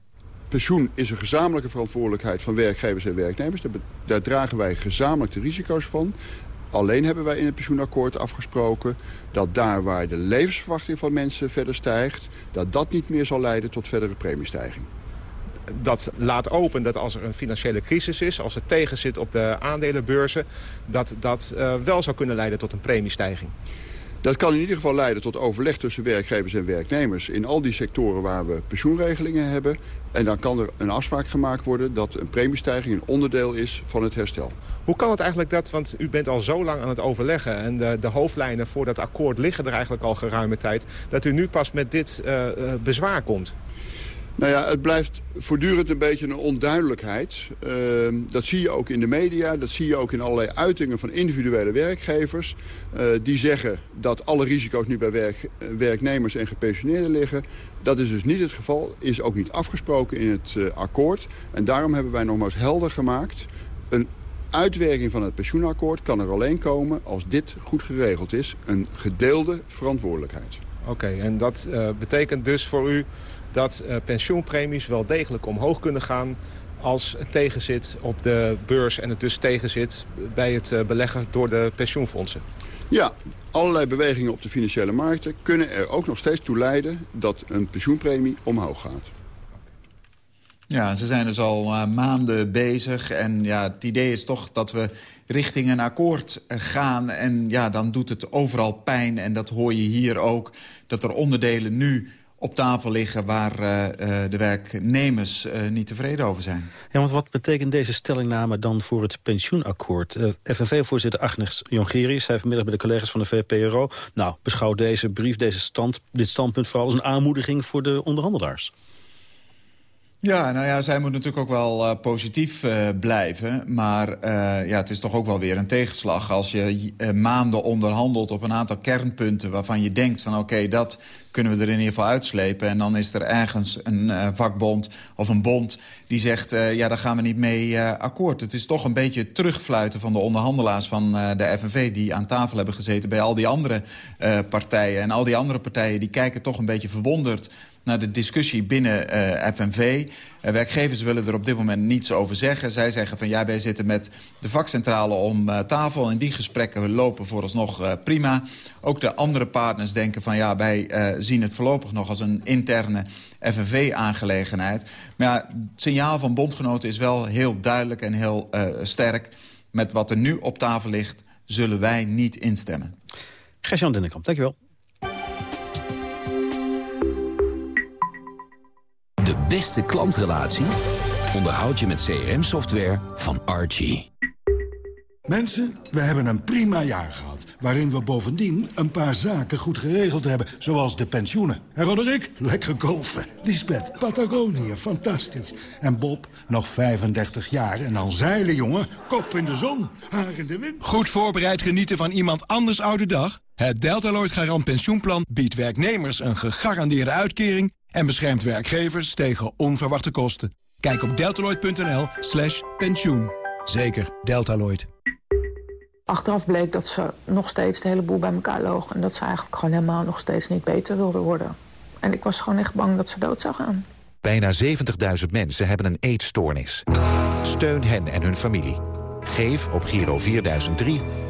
Pensioen is een gezamenlijke verantwoordelijkheid van werkgevers en werknemers. Daar, dragen wij gezamenlijk de risico's van. Alleen hebben wij in het pensioenakkoord afgesproken... dat daar waar de levensverwachting van mensen verder stijgt... dat dat niet meer zal leiden tot verdere premiestijging dat laat open dat als er een financiële crisis is... als het tegen zit op de aandelenbeurzen... dat dat uh, wel zou kunnen leiden tot een premiestijging. Dat kan in ieder geval leiden tot overleg tussen werkgevers en werknemers... in al die sectoren waar we pensioenregelingen hebben. En dan kan er een afspraak gemaakt worden dat een premiestijging een onderdeel is van het herstel. Hoe kan het eigenlijk dat, want u bent al zo lang aan het overleggen... en de, de hoofdlijnen voor dat akkoord liggen er eigenlijk al geruime tijd... dat u nu pas met dit uh, uh, bezwaar komt? Nou ja, het blijft voortdurend een beetje een onduidelijkheid. Uh, dat zie je ook in de media, dat zie je ook in allerlei uitingen van individuele werkgevers. Uh, die zeggen dat alle risico's nu bij werk, werknemers en gepensioneerden liggen. Dat is dus niet het geval, is ook niet afgesproken in het uh, akkoord. En daarom hebben wij nogmaals helder gemaakt... een uitwerking van het pensioenakkoord kan er alleen komen als dit goed geregeld is. Een gedeelde verantwoordelijkheid. Oké, en dat uh, betekent dus voor u dat uh, pensioenpremies wel degelijk omhoog kunnen gaan als het tegenzit op de beurs en het dus tegenzit bij het uh, beleggen door de pensioenfondsen. Ja, allerlei bewegingen op de financiële markten kunnen er ook nog steeds toe leiden dat een pensioenpremie omhoog gaat. Ja, ze zijn dus al uh, maanden bezig. En ja, het idee is toch dat we richting een akkoord gaan. En ja, dan doet het overal pijn. En dat hoor je hier ook. Dat er onderdelen nu op tafel liggen waar uh, de werknemers niet tevreden over zijn. Ja, want wat betekent deze stellingname dan voor het pensioenakkoord? FNV-voorzitter Agnes Jongerius zei vanmiddag bij de collega's van de VPRO... nou, beschouw deze brief, deze stand, dit standpunt vooral als een aanmoediging voor de onderhandelaars. Ja, nou ja, zij moet natuurlijk ook wel uh, positief uh, blijven. Maar uh, ja, het is toch ook wel weer een tegenslag. Als je maanden onderhandelt op een aantal kernpunten... waarvan je denkt van oké, dat kunnen we er in ieder geval uitslepen. En dan is er ergens een vakbond of een bond die zegt... ja, daar gaan we niet mee akkoord. Het is toch een beetje terugfluiten van de onderhandelaars van de FNV... die aan tafel hebben gezeten bij al die andere partijen. En al die andere partijen die kijken toch een beetje verwonderd naar de discussie binnen uh, FNV. Uh, werkgevers willen er op dit moment niets over zeggen. Zij zeggen van ja, wij zitten met de vakcentrale om uh, tafel... en die gesprekken lopen vooralsnog prima. Ook de andere partners denken van ja, wij zien het voorlopig nog als een interne FNV-aangelegenheid. Maar ja, het signaal van bondgenoten is wel heel duidelijk en heel sterk. Met wat er nu op tafel ligt, zullen wij niet instemmen. Gertjan Dennekamp, dankjewel. De beste klantrelatie onderhoud je met CRM-software van Archie. Mensen, we hebben een prima jaar gehad. Waarin we bovendien een paar zaken goed geregeld hebben. Zoals de pensioenen. En Roderick, lekker golfen. Lisbeth, Patagonië, fantastisch. En Bob, nog 35 jaar en dan zeilen, jongen. Kop in de zon, haar in de wind. Goed voorbereid genieten van iemand anders oude dag? Het Deltaloid Garant Pensioenplan biedt werknemers een gegarandeerde uitkering en beschermt werkgevers tegen onverwachte kosten. Kijk op deltaloid.nl slash pensioen. Zeker, Deltaloid. Achteraf bleek dat ze nog steeds de hele boel bij elkaar loog... en dat ze eigenlijk gewoon helemaal nog steeds niet beter wilde worden. En ik was gewoon echt bang dat ze dood zou gaan. Bijna 70.000 mensen hebben een eetstoornis. Steun hen en hun familie. Geef op Giro 4003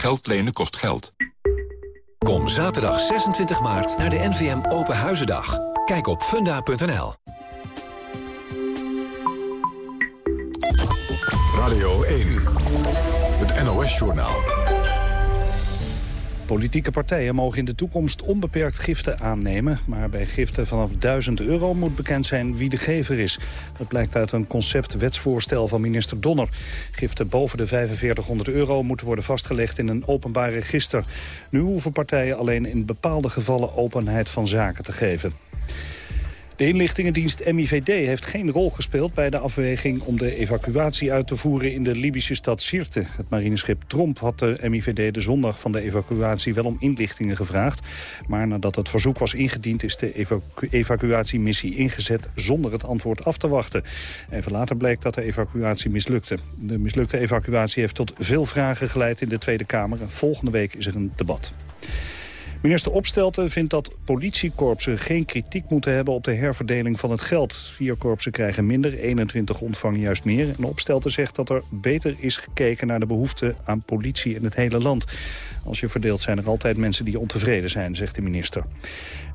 Geld lenen kost geld. Kom zaterdag 26 maart naar de NVM Open Huizendag. Kijk op funda.nl. Radio 1, het NOS-journaal. Politieke partijen mogen in de toekomst onbeperkt giften aannemen. Maar bij giften vanaf 1000 euro moet bekend zijn wie de gever is. Dat blijkt uit een concept-wetsvoorstel van minister Donner. Giften boven de 4500 euro moeten worden vastgelegd in een openbaar register. Nu hoeven partijen alleen in bepaalde gevallen openheid van zaken te geven. De inlichtingendienst MIVD heeft geen rol gespeeld bij de afweging om de evacuatie uit te voeren in de Libische stad Sirte. Het marineschip Tromp had de MIVD de zondag van de evacuatie wel om inlichtingen gevraagd. Maar nadat het verzoek was ingediend is de evacu evacuatiemissie ingezet zonder het antwoord af te wachten. Even later bleek dat de evacuatie mislukte. De mislukte evacuatie heeft tot veel vragen geleid in de Tweede Kamer. Volgende week is er een debat. Minister Opstelten vindt dat politiekorpsen geen kritiek moeten hebben op de herverdeling van het geld. Vier korpsen krijgen minder, 21 ontvangen juist meer. En Opstelten zegt dat er beter is gekeken naar de behoefte aan politie in het hele land. Als je verdeelt zijn er altijd mensen die ontevreden zijn, zegt de minister.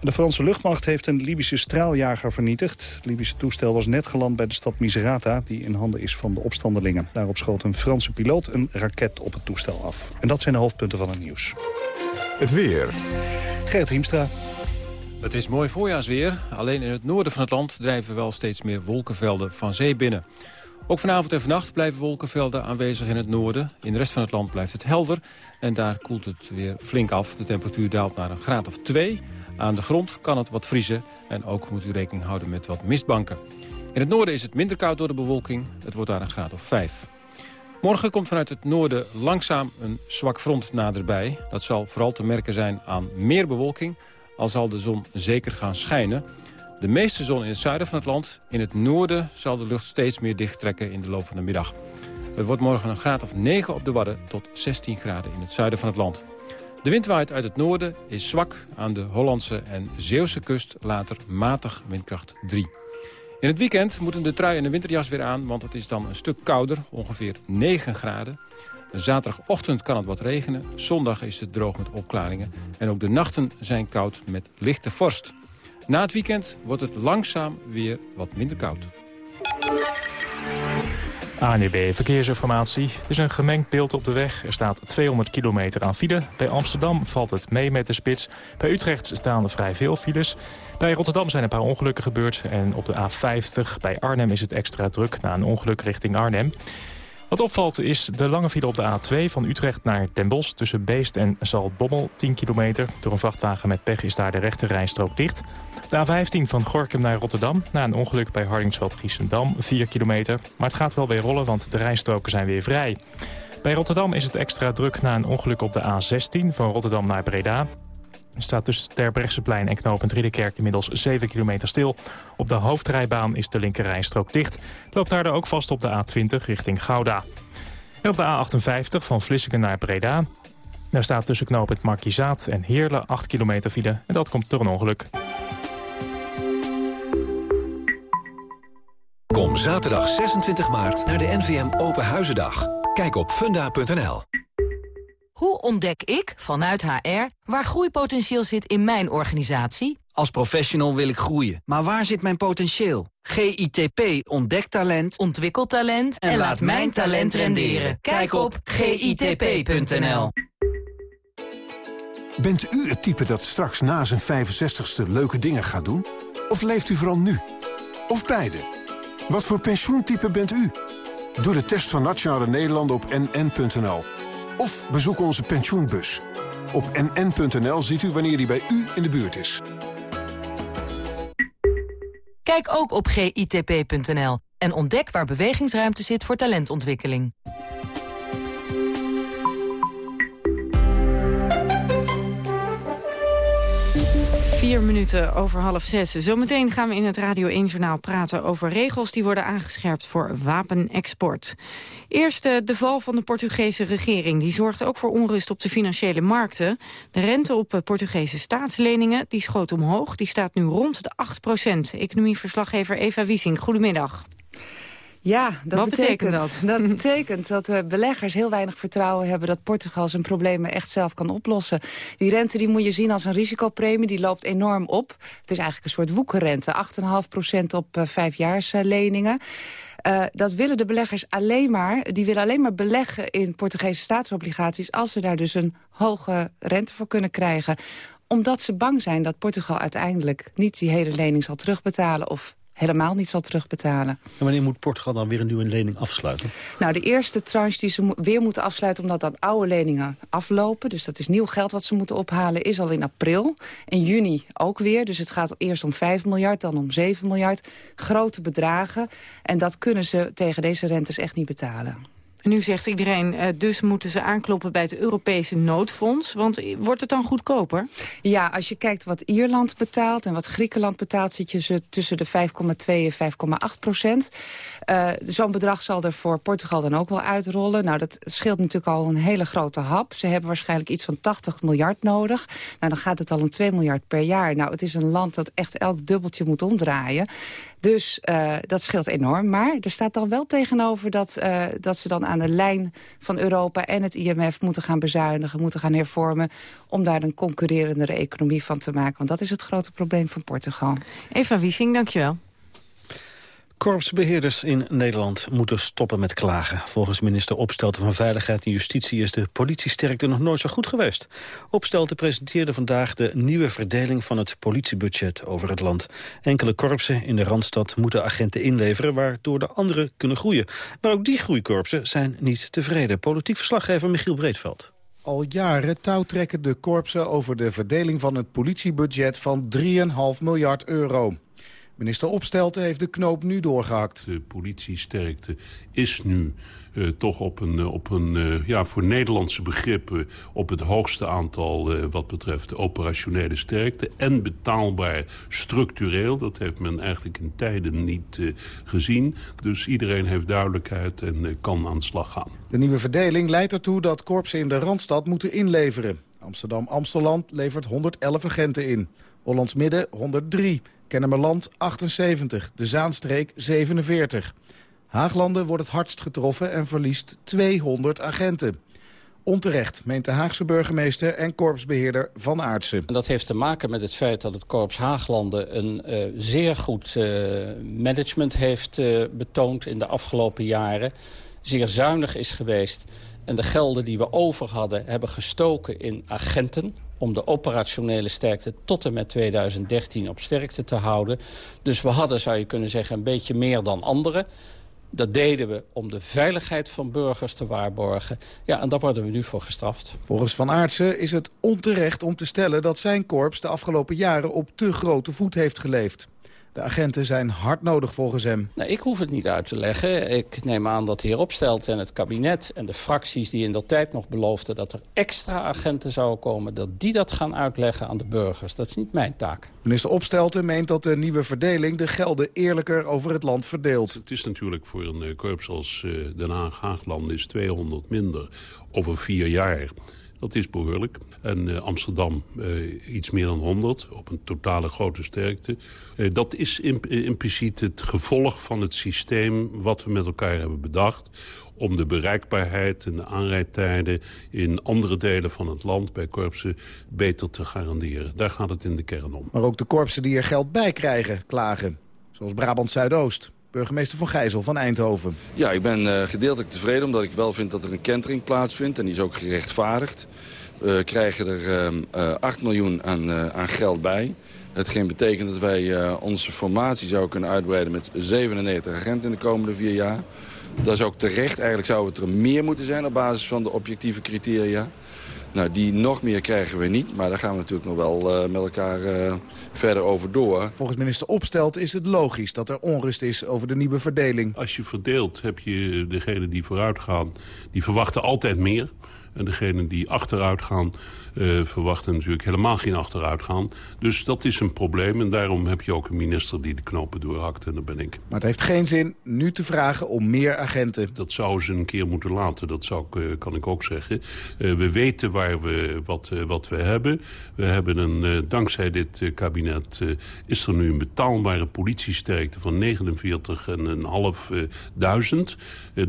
de Franse luchtmacht heeft een Libische straaljager vernietigd. Het Libische toestel was net geland bij de stad Misrata, die in handen is van de opstandelingen. Daarop schoot een Franse piloot een raket op het toestel af. En dat zijn de hoofdpunten van het nieuws. Het weer. Gert Hiemstra. Het is mooi voorjaarsweer. Alleen in het noorden van het land drijven wel steeds meer wolkenvelden van zee binnen. Ook vanavond en vannacht blijven wolkenvelden aanwezig in het noorden. In de rest van het land blijft het helder. En daar koelt het weer flink af. De temperatuur daalt naar een graad of 2. Aan de grond kan het wat vriezen. En ook moet u rekening houden met wat mistbanken. In het noorden is het minder koud door de bewolking. Het wordt daar een graad of 5. Morgen komt vanuit het noorden langzaam een zwak front naderbij. Dat zal vooral te merken zijn aan meer bewolking... al zal de zon zeker gaan schijnen. De meeste zon in het zuiden van het land. In het noorden zal de lucht steeds meer dichttrekken in de loop van de middag. Het wordt morgen een graad of 9 op de Wadden tot 16 graden in het zuiden van het land. De wind waait uit het noorden, is zwak aan de Hollandse en Zeeuwse kust, later matig windkracht 3. In het weekend moeten de trui en de winterjas weer aan, want het is dan een stuk kouder, ongeveer 9 graden. Zaterdagochtend kan het wat regenen, zondag is het droog met opklaringen... en ook de nachten zijn koud met lichte vorst. Na het weekend wordt het langzaam weer wat minder koud. ANEB Verkeersinformatie. Het is een gemengd beeld op de weg. Er staat 200 kilometer aan file. Bij Amsterdam valt het mee met de spits. Bij Utrecht staan er vrij veel files. Bij Rotterdam zijn een paar ongelukken gebeurd. En op de A50 bij Arnhem is het extra druk na een ongeluk richting Arnhem. Wat opvalt is de lange file op de A2 van Utrecht naar Den Bosch... tussen Beest en Zaltbommel, 10 kilometer. Door een vrachtwagen met pech is daar de rechte rijstrook dicht. De A15 van Gorkum naar Rotterdam. Na een ongeluk bij Hardingsveld-Giessendam, 4 kilometer. Maar het gaat wel weer rollen, want de rijstroken zijn weer vrij. Bij Rotterdam is het extra druk na een ongeluk op de A16 van Rotterdam naar Breda. Staat tussen Terbrechtseplein en knooppunt Ridderkerk inmiddels 7 kilometer stil. Op de hoofdrijbaan is de linkerrijstrook dicht. Het loopt daardoor ook vast op de A20 richting Gouda. En op de A58 van Vlissingen naar Breda. Daar staat tussen knooppunt Markizaat en Heerlen 8 kilometer file. En dat komt door een ongeluk. Kom zaterdag 26 maart naar de NVM Open Huizendag. Kijk op funda.nl. Hoe ontdek ik, vanuit HR, waar groeipotentieel zit in mijn organisatie? Als professional wil ik groeien, maar waar zit mijn potentieel? GITP ontdekt talent, ontwikkelt talent en, laat mijn talent renderen. Kijk op gitp.nl. Bent u het type dat straks na zijn 65ste leuke dingen gaat doen? Of leeft u vooral nu? Of beide? Wat voor pensioentype bent u? Doe de test van Nationale Nederlanden op nn.nl. Of bezoek onze pensioenbus. Op nn.nl ziet u wanneer die bij u in de buurt is. Kijk ook op gitp.nl en ontdek waar bewegingsruimte zit voor talentontwikkeling. Vier minuten over half zes. Zometeen gaan we in het Radio 1-journaal praten over regels die worden aangescherpt voor wapenexport. Eerst de val van de Portugese regering. Die zorgt ook voor onrust op de financiële markten. De rente op eh, Portugese staatsleningen die schoot omhoog. Die staat nu rond de 8 procent. Economieverslaggever Eva Wiesing, goedemiddag. Ja, dat Wat betekent dat? Dat betekent dat uh, beleggers heel weinig vertrouwen hebben... dat Portugal zijn problemen echt zelf kan oplossen. Die rente die moet je zien als een risicopremie. Die loopt enorm op. Het is eigenlijk een soort woekerrente. 8,5% op uh, vijfjaarsleningen. Uh, dat willen de beleggers alleen maar. Die willen alleen maar beleggen in Portugese staatsobligaties... als ze daar dus een hoge rente voor kunnen krijgen omdat ze bang zijn dat Portugal uiteindelijk niet die hele lening zal terugbetalen... of helemaal niet zal terugbetalen. En wanneer moet Portugal dan weer een nieuwe lening afsluiten? Nou, de eerste tranche die ze weer moeten afsluiten... omdat dan oude leningen aflopen... dus dat is nieuw geld wat ze moeten ophalen... is al in april. In juni ook weer. Dus het gaat eerst om 5 miljard, dan om 7 miljard. Grote bedragen. En dat kunnen ze tegen deze rentes echt niet betalen. Nu zegt iedereen, uh, dus moeten ze aankloppen bij het Europese noodfonds. Want wordt het dan goedkoper? Ja, als je kijkt wat Ierland betaalt en wat Griekenland betaalt... zit je ze tussen de 5,2 en 5,8 procent. Uh, Zo'n bedrag zal er voor Portugal dan ook wel uitrollen. Nou, dat scheelt natuurlijk al een hele grote hap. Ze hebben waarschijnlijk iets van 80 miljard nodig. Nou, dan gaat het al om 2 miljard per jaar. Nou, het is een land dat echt elk dubbeltje moet omdraaien. Dus uh, dat scheelt enorm. Maar er staat dan wel tegenover dat, uh, dat ze dan aan de lijn van Europa en het IMF moeten gaan bezuinigen, moeten gaan hervormen, om daar een concurrerendere economie van te maken. Want dat is het grote probleem van Portugal. Eva Wiesing, dankjewel. Korpsbeheerders in Nederland moeten stoppen met klagen. Volgens minister Opstelten van Veiligheid en Justitie is de politiesterkte nog nooit zo goed geweest. Opstelten presenteerde vandaag de nieuwe verdeling van het politiebudget over het land. Enkele korpsen in de Randstad moeten agenten inleveren waardoor de anderen kunnen groeien. Maar ook die groeikorpsen zijn niet tevreden. Politiek verslaggever Michiel Breedveld. Al jaren touwtrekken de korpsen over de verdeling van het politiebudget van 3,5 miljard euro. Minister Opstelten heeft de knoop nu doorgehakt. De politiesterkte is nu uh, toch op een, uh, op een uh, ja, voor Nederlandse begrippen... op het hoogste aantal wat betreft de operationele sterkte... en betaalbaar structureel. Dat heeft men eigenlijk in tijden niet gezien. Dus iedereen heeft duidelijkheid en kan aan de slag gaan. De nieuwe verdeling leidt ertoe dat korpsen in de Randstad moeten inleveren. Amsterdam-Amsteland levert 111 agenten in. Hollands Midden 103. Kennemerland 78, de Zaanstreek 47. Haaglanden wordt het hardst getroffen en verliest 200 agenten. Onterecht, meent de Haagse burgemeester en korpsbeheerder Van Aartsen. En dat heeft te maken met het feit dat het korps Haaglanden... een uh, zeer goed uh, management heeft uh, betoond in de afgelopen jaren. Zeer zuinig is geweest. En de gelden die we over hadden hebben gestoken in agenten om de operationele sterkte tot en met 2013 op sterkte te houden. Dus we hadden, zou je kunnen zeggen, een beetje meer dan anderen. Dat deden we om de veiligheid van burgers te waarborgen. Ja, en daar worden we nu voor gestraft. Volgens Van Aartsen is het onterecht om te stellen dat zijn korps de afgelopen jaren op te grote voet heeft geleefd. De agenten zijn hard nodig volgens hem. Nou, ik hoef het niet uit te leggen. Ik neem aan dat de heer Opstelt en het kabinet en de fracties die in dat tijd nog beloofden... dat er extra agenten zouden komen, dat die dat gaan uitleggen aan de burgers. Dat is niet mijn taak. Minister Opstelten meent dat de nieuwe verdeling de gelden eerlijker over het land verdeelt. Het is natuurlijk voor een korps als Den Haag-Haagland is 200 minder over vier jaar... Dat is behoorlijk. En uh, Amsterdam uh, iets meer dan 100 op een totale grote sterkte. Uh, dat is impliciet het gevolg van het systeem wat we met elkaar hebben bedacht om de bereikbaarheid en de aanrijdtijden in andere delen van het land bij korpsen beter te garanderen. Daar gaat het in de kern om. Maar ook de korpsen die er geld bij krijgen, klagen. Zoals Brabant Zuidoost. Burgemeester Van Gijzel van Eindhoven. Ja, ik ben uh, gedeeltelijk tevreden omdat ik wel vind dat er een kentering plaatsvindt. En die is ook gerechtvaardigd. We krijgen er uh, 8 miljoen aan, uh, aan geld bij. Hetgeen betekent dat wij onze formatie zouden kunnen uitbreiden met 97 agenten in de komende vier jaar. Dat is ook terecht. Eigenlijk zou het er meer moeten zijn op basis van de objectieve criteria. Nou, die nog meer krijgen we niet, maar daar gaan we natuurlijk nog wel uh, met elkaar uh, verder over door. Volgens minister Opstelt is het logisch dat er onrust is over de nieuwe verdeling. Als je verdeelt, heb je degenen die vooruit gaan, die verwachten altijd meer. En degenen die achteruit gaan, verwachten natuurlijk helemaal geen achteruitgaan. Dus dat is een probleem en daarom heb je ook een minister die de knopen doorhakt. En dat ben ik. Maar het heeft geen zin nu te vragen om meer agenten. Dat zou ze een keer moeten laten, dat zou, uh, kan ik ook zeggen. Uh, we weten waar we, wat, wat we hebben. We hebben een, dankzij dit kabinet is er nu een betaalbare politiesterkte van 49.500.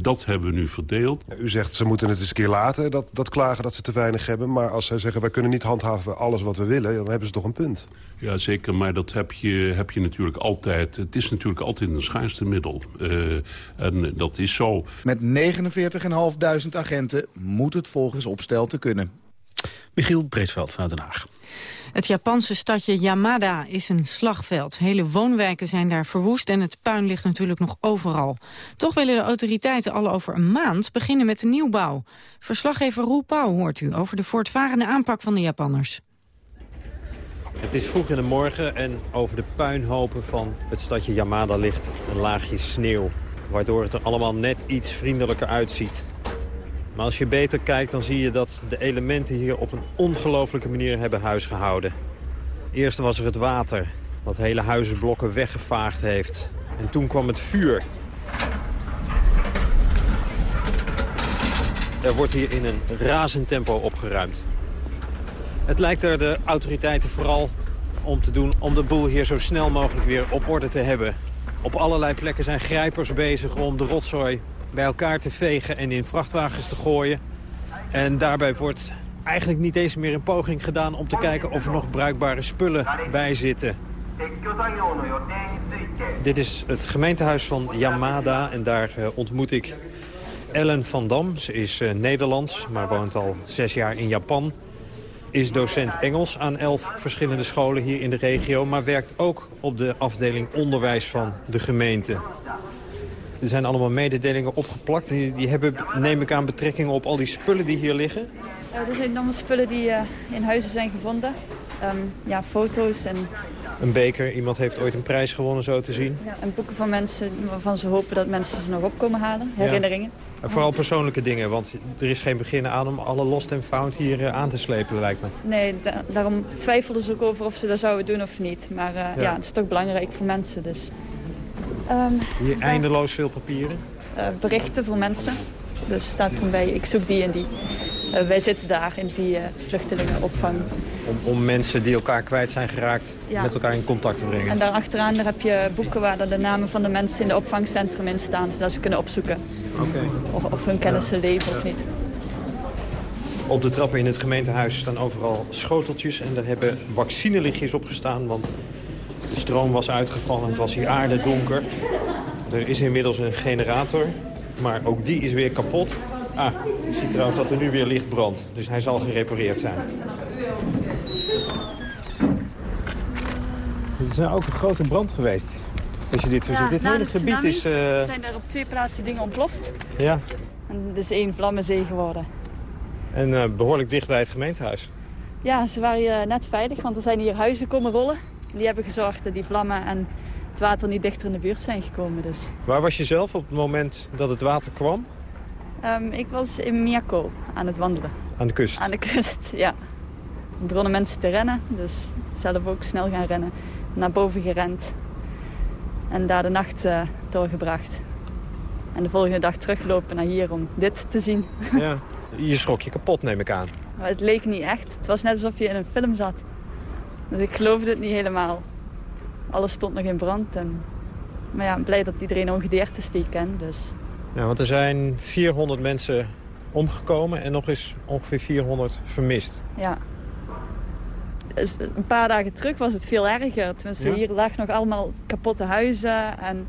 dat hebben we nu verdeeld. U zegt ze moeten het eens een keer laten, dat, dat klagen dat ze te weinig hebben. Maar als zij zeggen wij kunnen niet handhaven alles wat we willen... dan hebben ze toch een punt. Ja, zeker, maar dat heb je, heb je natuurlijk altijd. Het is natuurlijk altijd een schaarste middel. Uh, en dat is zo. Met 49.500 agenten moet het volgens opstel kunnen. Michiel Breedveld vanuit Den Haag. Het Japanse stadje Yamada is een slagveld. Hele woonwijken zijn daar verwoest en het puin ligt natuurlijk nog overal. Toch willen de autoriteiten al over een maand beginnen met de nieuwbouw. Verslaggever Roel Pauw hoort u over de voortvarende aanpak van de Japanners. Het is vroeg in de morgen en over de puinhopen van het stadje Yamada ligt een laagje sneeuw. Waardoor het er allemaal net iets vriendelijker uitziet. Maar als je beter kijkt, dan zie je dat de elementen hier op een ongelofelijke manier hebben huisgehouden. Eerst was er het water, dat hele huizenblokken weggevaagd heeft. En toen kwam het vuur. Er wordt hier in een razend tempo opgeruimd. Het lijkt er de autoriteiten vooral om te doen om de boel hier zo snel mogelijk weer op orde te hebben. Op allerlei plekken zijn grijpers bezig om de rotzooi bij elkaar te vegen en in vrachtwagens te gooien. En daarbij wordt eigenlijk niet eens meer een poging gedaan om te kijken of er nog bruikbare spullen bij zitten. Dit is het gemeentehuis van Yamada en daar uh, ontmoet ik Ellen van Dam. Ze is uh, Nederlands, maar woont al zes jaar in Japan. Is docent Engels aan elf verschillende scholen hier in de regio... maar werkt ook op de afdeling onderwijs van de gemeente. Er zijn allemaal mededelingen opgeplakt. Die, die hebben, neem ik aan, betrekking op al die spullen die hier liggen? Uh, er zijn allemaal spullen die uh, in huizen zijn gevonden. Um, ja, foto's en... Een beker, iemand heeft ooit een prijs gewonnen, zo te zien. Ja, en boeken van mensen waarvan ze hopen dat mensen ze nog op komen halen. Herinneringen. Ja. En vooral persoonlijke dingen, want er is geen begin aan om alle lost en found hier uh, aan te slepen, lijkt me. Nee, da daarom twijfelden ze ook over of ze dat zouden doen of niet. Maar ja. ja, het is toch belangrijk voor mensen, dus... Um, Hier eindeloos veel papieren? Uh, berichten voor mensen. Dus staat gewoon bij, ik zoek die en die. Uh, wij zitten daar in die uh, vluchtelingenopvang. Om, om, mensen die elkaar kwijt zijn geraakt ja. met elkaar in contact te brengen. En daarachteraan daar heb je boeken waar de namen van de mensen in de opvangcentrum in staan. Zodat ze kunnen opzoeken okay. of, of hun kennissen ja. leven of niet. Op de trappen in het gemeentehuis staan overal schoteltjes. En daar hebben vaccinelichtjes op gestaan. Want de stroom was uitgevallen, het was hier aardedonker. Er is inmiddels een generator, maar ook die is weer kapot. Ah, ik zie trouwens dat er nu weer licht brandt, dus hij zal gerepareerd zijn. Het is nou ook een grote brand geweest. Als je dit zo ja, ziet. Dit hele gebied is... Uh... zijn er op twee plaatsen dingen ontploft. Ja. En het is één vlammenzee geworden. En uh, behoorlijk dicht bij het gemeentehuis. Ja, ze waren hier net veilig, want er zijn hier huizen komen rollen. Die hebben gezorgd dat die vlammen en het water niet dichter in de buurt zijn gekomen. Dus. Waar was je zelf op het moment dat het water kwam? Um, ik was in Miyako aan het wandelen. Aan de kust? Aan de kust, ja. Er begonnen mensen te rennen, dus zelf ook snel gaan rennen. Naar boven gerend. En daar de nacht uh, doorgebracht. En de volgende dag teruglopen naar hier om dit te zien. Ja, je schrok je kapot neem ik aan. Maar het leek niet echt. Het was net alsof je in een film zat. Dus ik geloofde het niet helemaal. Alles stond nog in brand. En... Maar ja, blij dat iedereen ongedeerd is die ik ken. Dus. Ja, want er zijn 400 mensen omgekomen en nog eens ongeveer 400 vermist. Ja. Dus een paar dagen terug was het veel erger. Tenminste, ja? hier lag nog allemaal kapotte huizen. En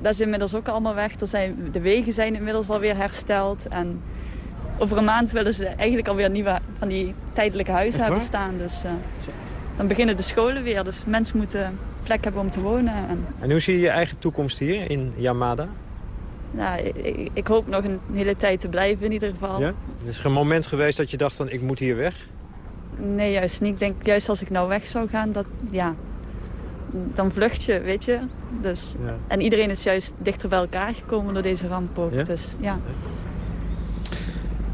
dat is inmiddels ook allemaal weg. Er zijn, de wegen zijn inmiddels alweer hersteld. En over een maand willen ze eigenlijk alweer nieuwe van die tijdelijke huizen hebben staan. Dus, uh, dan beginnen de scholen weer. Dus mensen moeten plek hebben om te wonen. En, en hoe zie je je eigen toekomst hier in Yamada? Nou, ik, ik, hoop nog een hele tijd te blijven in ieder geval. Ja? Is er een moment geweest dat je dacht van ik moet hier weg? Nee, juist niet. Ik denk juist als ik nou weg zou gaan, dat, ja, dan vlucht je, weet je. Dus, ja. En iedereen is juist dichter bij elkaar gekomen door deze ramp ook. Ja? Dus, ja.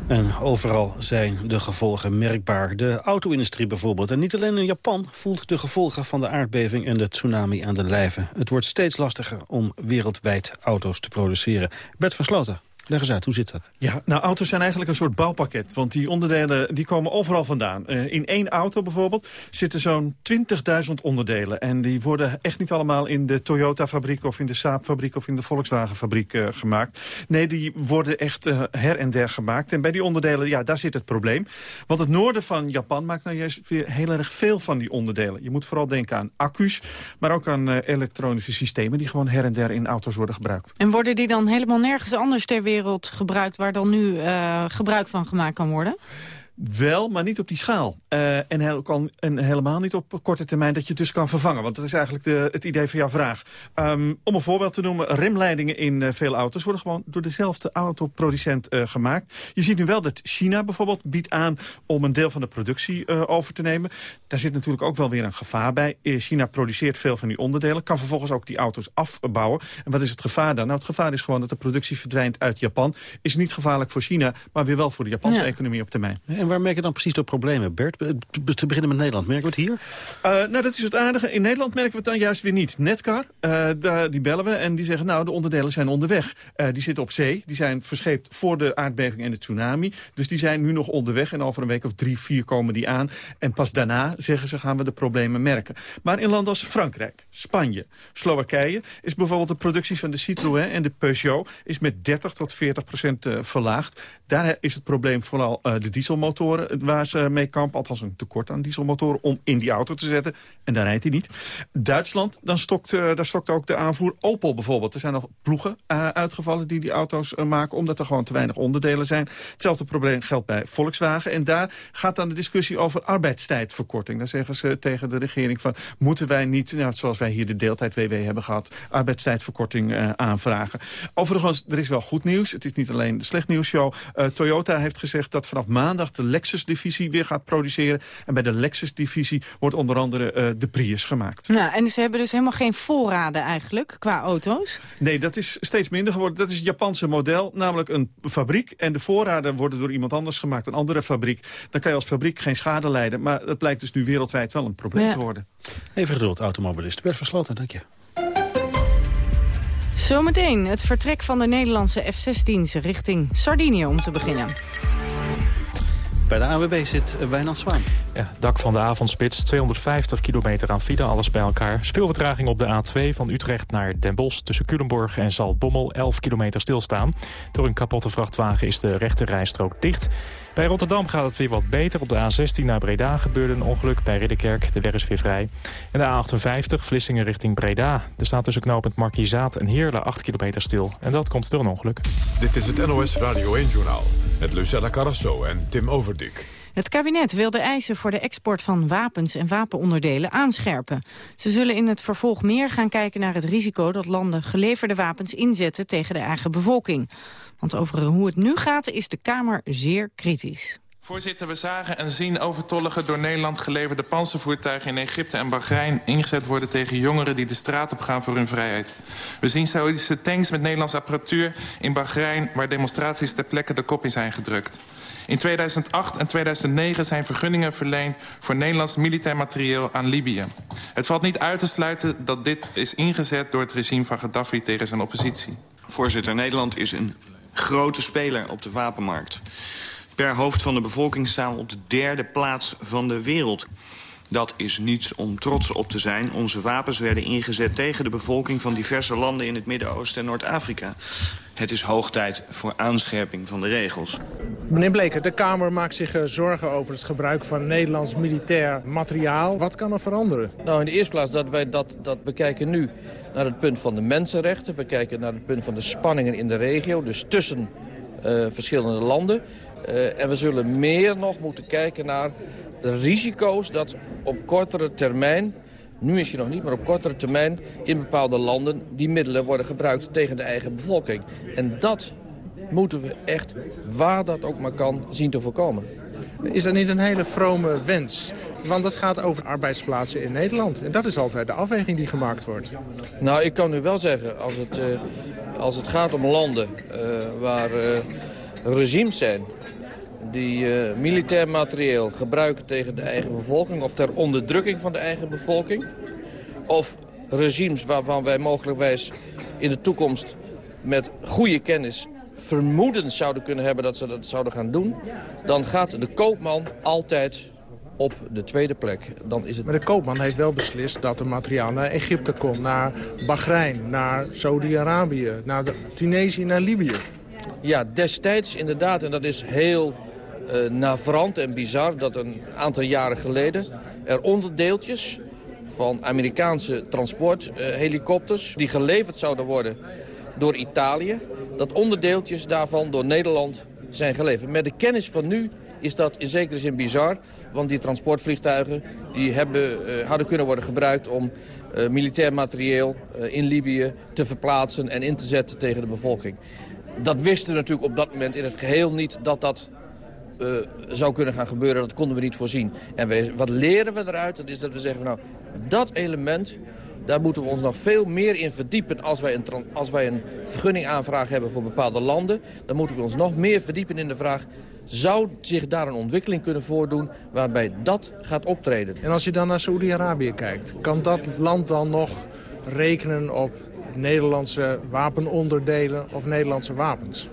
En overal zijn de gevolgen merkbaar. De auto-industrie bijvoorbeeld. En niet alleen in Japan voelt de gevolgen van de aardbeving en de tsunami aan de lijve. Het wordt steeds lastiger om wereldwijd auto's te produceren. Bert van Sloten. Leg eens uit, hoe zit dat? Ja, nou, auto's zijn eigenlijk een soort bouwpakket. Want die onderdelen die komen overal vandaan. Uh, in één auto bijvoorbeeld zitten zo'n 20.000 onderdelen. En die worden echt niet allemaal in de Toyota-fabriek... of in de Saab-fabriek of in de Volkswagen-fabriek uh, gemaakt. Nee, die worden echt uh, her en der gemaakt. En bij die onderdelen, ja, daar zit het probleem. Want het noorden van Japan maakt nou juist weer heel erg veel van die onderdelen. Je moet vooral denken aan accu's, maar ook aan elektronische systemen... die gewoon her en der in auto's worden gebruikt. En worden die dan helemaal nergens anders ter wereld wereld gebruikt... waar dan nu uh, gebruik van gemaakt kan worden? Wel, maar niet op die schaal. Uh, en, heel, kan, en helemaal niet op korte termijn dat je het dus kan vervangen. Want dat is eigenlijk de, het idee van jouw vraag. Um, om een voorbeeld te noemen, remleidingen in uh, veel auto's... worden gewoon door dezelfde autoproducent uh, gemaakt. Je ziet nu wel dat China bijvoorbeeld biedt aan... om een deel van de productie over te nemen. Daar zit natuurlijk ook wel weer een gevaar bij. China produceert veel van die onderdelen. Kan vervolgens ook die auto's afbouwen. En wat is het gevaar dan? Nou, het gevaar is gewoon dat de productie verdwijnt uit Japan. Is niet gevaarlijk voor China, maar weer wel voor de Japanse ja. economie op termijn. En waar merk je dan precies de problemen, Bert? Te beginnen met Nederland. Merken we het hier? Uh, nou, dat is het aardige. In Nederland merken we het dan juist weer niet. Netcar, uh, daar, die bellen we en die zeggen... nou, de onderdelen zijn onderweg. Uh, die zitten op zee. Die zijn verscheept voor de aardbeving en de tsunami. Dus die zijn nu nog onderweg. En over een week of drie, vier komen die aan. En pas daarna, zeggen ze, gaan we de problemen merken. Maar in landen als Frankrijk, Spanje, Slowakije... is bijvoorbeeld de productie van de Citroën en de Peugeot... is met 30 tot 40 procent verlaagd. Daar is het probleem vooral de dieselmotoren waar ze mee kampen. Althans een tekort aan dieselmotoren om in die auto te zetten. En daar rijdt hij niet. Duitsland, dan stokt, uh, daar stokt ook de aanvoer. Opel bijvoorbeeld. Er zijn al ploegen uh, uitgevallen die die auto's uh, maken... omdat er gewoon te weinig onderdelen zijn. Hetzelfde probleem geldt bij Volkswagen. En daar gaat dan de discussie over arbeidstijdverkorting. Dan zeggen ze tegen de regering van... moeten wij niet, nou, zoals wij hier de deeltijd-WW hebben gehad... arbeidstijdverkorting aanvragen. Overigens, er is wel goed nieuws. Het is niet alleen de slecht nieuws show. Toyota heeft gezegd dat vanaf maandag Lexus-divisie weer gaat produceren. En bij de Lexus-divisie wordt onder andere uh, de Prius gemaakt. Nou, en ze hebben dus helemaal geen voorraden eigenlijk qua auto's? Nee, dat is steeds minder geworden. Dat is het Japanse model, namelijk een fabriek. En de voorraden worden door iemand anders gemaakt, een andere fabriek. Dan kan je als fabriek geen schade leiden. Maar dat blijkt dus nu wereldwijd wel een probleem ja. te worden. Even geduld, automobilist. Bert Versloten, dank je. Zometeen het vertrek van de Nederlandse F-16's richting Sardinië om te beginnen. Bij de AWB zit Wijnand Zwaan. Ja, dak van de avondspits, 250 kilometer aan file, alles bij elkaar. Veel vertraging op de A2 van Utrecht naar Den Bosch... tussen Culemborg en Zaltbommel, 11 kilometer stilstaan. Door een kapotte vrachtwagen is de rechte rijstrook dicht. Bij Rotterdam gaat het weer wat beter. Op de A16 naar Breda gebeurde een ongeluk bij Ridderkerk. De weg is weer vrij. En de A58, Vlissingen richting Breda. Er staat tussen knooppunt Markizaat en Heerlen 8 kilometer stil. En dat komt door een ongeluk. Dit is het NOS Radio 1-journaal. Met Lucella Carrasso en Tim Overdik. Het kabinet wil de eisen voor de export van wapens en wapenonderdelen aanscherpen. Ze zullen in het vervolg meer gaan kijken naar het risico dat landen geleverde wapens inzetten tegen de eigen bevolking. Want over hoe het nu gaat is de Kamer zeer kritisch. Voorzitter, we zagen en zien overtollige door Nederland geleverde panzervoertuigen in Egypte en Bahrein ingezet worden tegen jongeren die de straat op gaan voor hun vrijheid. We zien Saoedische tanks met Nederlandse apparatuur in Bahrein waar demonstraties ter plekke de kop in zijn gedrukt. In 2008 en 2009 zijn vergunningen verleend voor Nederlands militair materieel aan Libië. Het valt niet uit te sluiten dat dit is ingezet door het regime van Gaddafi tegen zijn oppositie. Voorzitter, Nederland is een grote speler op de wapenmarkt. Per hoofd van de bevolking staan we op de derde plaats van de wereld. Dat is niets om trots op te zijn. Onze wapens werden ingezet tegen de bevolking van diverse landen in het Midden-Oosten en Noord-Afrika. Het is hoog tijd voor aanscherping van de regels. Meneer Bleker, de Kamer maakt zich eh, zorgen over het gebruik van Nederlands militair materiaal. Wat kan er veranderen? Nou, in de eerste plaats dat wij dat, dat we kijken nu naar het punt van de mensenrechten. We kijken naar het punt van de spanningen in de regio, dus tussen uh, verschillende landen. Uh, en we zullen meer nog moeten kijken naar de risico's dat op kortere termijn nu is je nog niet, maar op kortere termijn in bepaalde landen die middelen worden gebruikt tegen de eigen bevolking. En dat moeten we echt, waar dat ook maar kan, zien te voorkomen. Is dat niet een hele vrome wens? Want het gaat over arbeidsplaatsen in Nederland. En dat is altijd de afweging die gemaakt wordt. Nou, ik kan u wel zeggen, als het, uh, als het gaat om landen uh, waar regimes zijn die eh, militair materieel gebruiken tegen de eigen bevolking... of ter onderdrukking van de eigen bevolking... of regimes waarvan wij mogelijkwijs in de toekomst met goede kennis vermoedens zouden kunnen hebben dat ze dat zouden gaan doen... dan gaat de koopman altijd op de tweede plek. Dan is het... Maar de koopman heeft wel beslist dat er materiaal naar Egypte komt... naar Bahrein, naar Saudi-Arabië, naar Tunesië, naar Libië. Ja, destijds inderdaad, en dat is heel uh, navrant en bizar... dat een aantal jaren geleden er onderdeeltjes van Amerikaanse transporthelikopters... die geleverd zouden worden door Italië... dat onderdeeltjes daarvan door Nederland zijn geleverd. Met de kennis van nu is dat in zekere zin bizar. Want die transportvliegtuigen die hebben, uh, hadden kunnen worden gebruikt om militair materieel in Libië te verplaatsen en in te zetten tegen de bevolking. Dat wisten we natuurlijk op dat moment in het geheel niet dat dat zou kunnen gaan gebeuren. Dat konden we niet voorzien. En wat leren we eruit? Dat is dat we zeggen, nou, dat element daar moeten we ons nog veel meer in verdiepen als wij, een, als wij een vergunningaanvraag hebben voor bepaalde landen. Dan moeten we ons nog meer verdiepen in de vraag... zou zich daar een ontwikkeling kunnen voordoen waarbij dat gaat optreden? En als je dan naar Saoedi-Arabië kijkt, kan dat land dan nog rekenen op Nederlandse wapenonderdelen of Nederlandse wapens?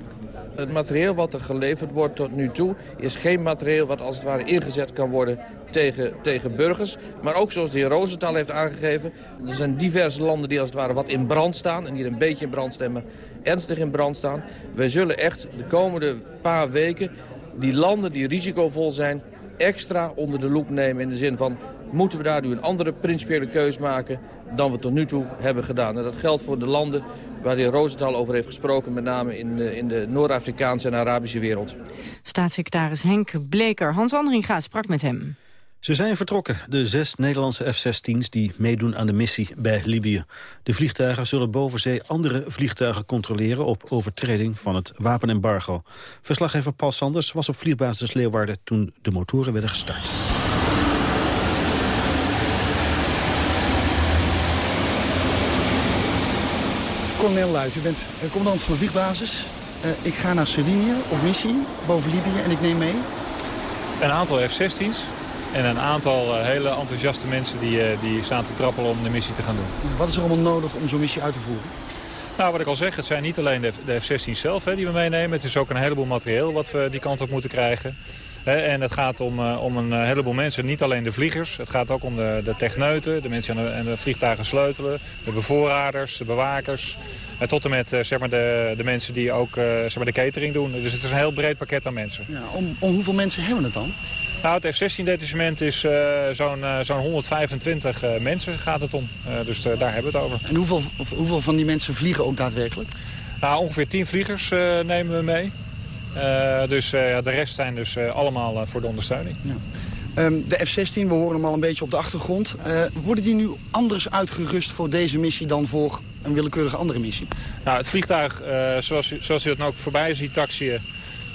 Het materieel wat er geleverd wordt tot nu toe is geen materieel wat als het ware ingezet kan worden tegen, tegen burgers. Maar ook zoals de heer Rosenthal heeft aangegeven, er zijn diverse landen die als het ware wat in brand staan. En niet een beetje in brand maar ernstig in brand staan. Wij zullen echt de komende paar weken die landen die risicovol zijn extra onder de loep nemen in de zin van... moeten we daar nu een andere principiële keus maken dan we tot nu toe hebben gedaan. En dat geldt voor de landen waar de heer Rosenthal over heeft gesproken... met name in, de, in de Noord-Afrikaanse en Arabische wereld. Staatssecretaris Henk Bleker. Hans Andringa sprak met hem. Ze zijn vertrokken, de zes Nederlandse F-16's die meedoen aan de missie bij Libië. De vliegtuigen zullen boven zee andere vliegtuigen controleren op overtreding van het wapenembargo. Verslaggever Paul Sanders was op vliegbasis Leeuwarden toen de motoren werden gestart. Colonel Luit, u bent commandant van de vliegbasis. Uh, ik ga naar Sardinië op missie boven Libië en ik neem mee... Een aantal F-16's en een aantal uh, hele enthousiaste mensen die, die staan te trappelen om de missie te gaan doen. Wat is er allemaal nodig om zo'n missie uit te voeren? Nou, wat ik al zeg, het zijn niet alleen de, de F-16's zelf hè, die we meenemen. Het is ook een heleboel materieel wat we die kant op moeten krijgen. En het gaat om, uh, om een heleboel mensen, niet alleen de vliegers. Het gaat ook om de, de techneuten, de mensen aan de, de vliegtuigen sleutelen. De bevoorraders, de bewakers. En tot en met zeg maar de, de mensen die ook zeg maar de catering doen. Dus het is een heel breed pakket aan mensen. Ja, om, om hoeveel mensen hebben we het dan? Nou, het F-16-detachement is uh, zo'n uh, zo'n 125 uh, mensen gaat het om. dus daar hebben we het over. En hoeveel, hoeveel van die mensen vliegen ook daadwerkelijk? Nou, ongeveer 10 vliegers nemen we mee. Dus de rest zijn dus allemaal voor de ondersteuning. Ja. Um, de F-16, we horen hem al een beetje op de achtergrond. worden die nu anders uitgerust voor deze missie dan voor een willekeurige andere missie? Nou, het vliegtuig, zoals, zoals u het nou ook voorbij ziet taxiën...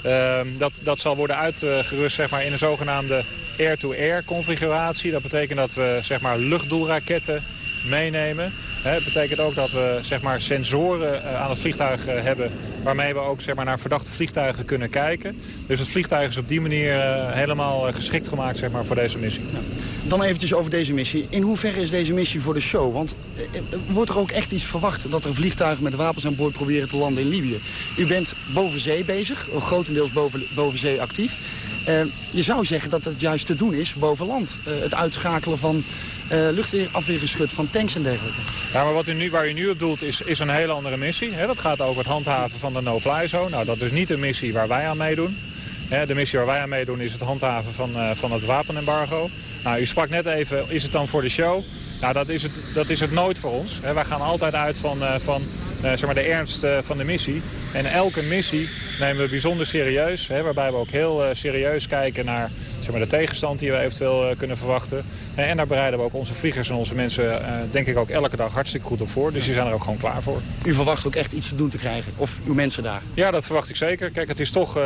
Uh, dat, dat zal worden uitgerust zeg maar, in een zogenaamde air-to-air configuratie. Dat betekent dat we zeg maar, luchtdoelraketten meenemen. Het betekent ook dat we zeg maar, sensoren uh, aan het vliegtuig uh, hebben... waarmee we ook zeg maar, naar verdachte vliegtuigen kunnen kijken. Dus het vliegtuig is op die manier uh, helemaal geschikt gemaakt zeg maar, voor deze missie. Ja. Dan eventjes over deze missie. In hoeverre is deze missie voor de show? Want wordt er ook echt iets verwacht dat er vliegtuigen met wapens aan boord proberen te landen in Libië? U bent boven zee bezig, grotendeels boven, boven zee actief. Je zou zeggen dat het juist te doen is boven land. het uitschakelen van uh, van tanks en dergelijke. Ja, maar wat u nu, waar u nu op doelt is, is een hele andere missie. Dat gaat over het handhaven van de no-fly zone. Nou, dat is niet de missie waar wij aan meedoen. De missie waar wij aan meedoen is het handhaven van, uh, van het wapenembargo. Nou, u sprak net even, is het dan voor de show? Nou, dat is het, dat is het nooit voor ons. Wij gaan altijd uit van, van zeg maar de ernst van de missie. En elke missie nemen we bijzonder serieus. Hè, waarbij we ook heel serieus kijken naar zeg maar, de tegenstand die we eventueel kunnen verwachten. En daar bereiden we ook onze vliegers en onze mensen, uh, denk ik, ook elke dag hartstikke goed op voor. Dus die zijn er ook gewoon klaar voor. U verwacht ook echt iets te doen te krijgen? Of uw mensen daar? Ja, dat verwacht ik zeker. Kijk, het is toch uh,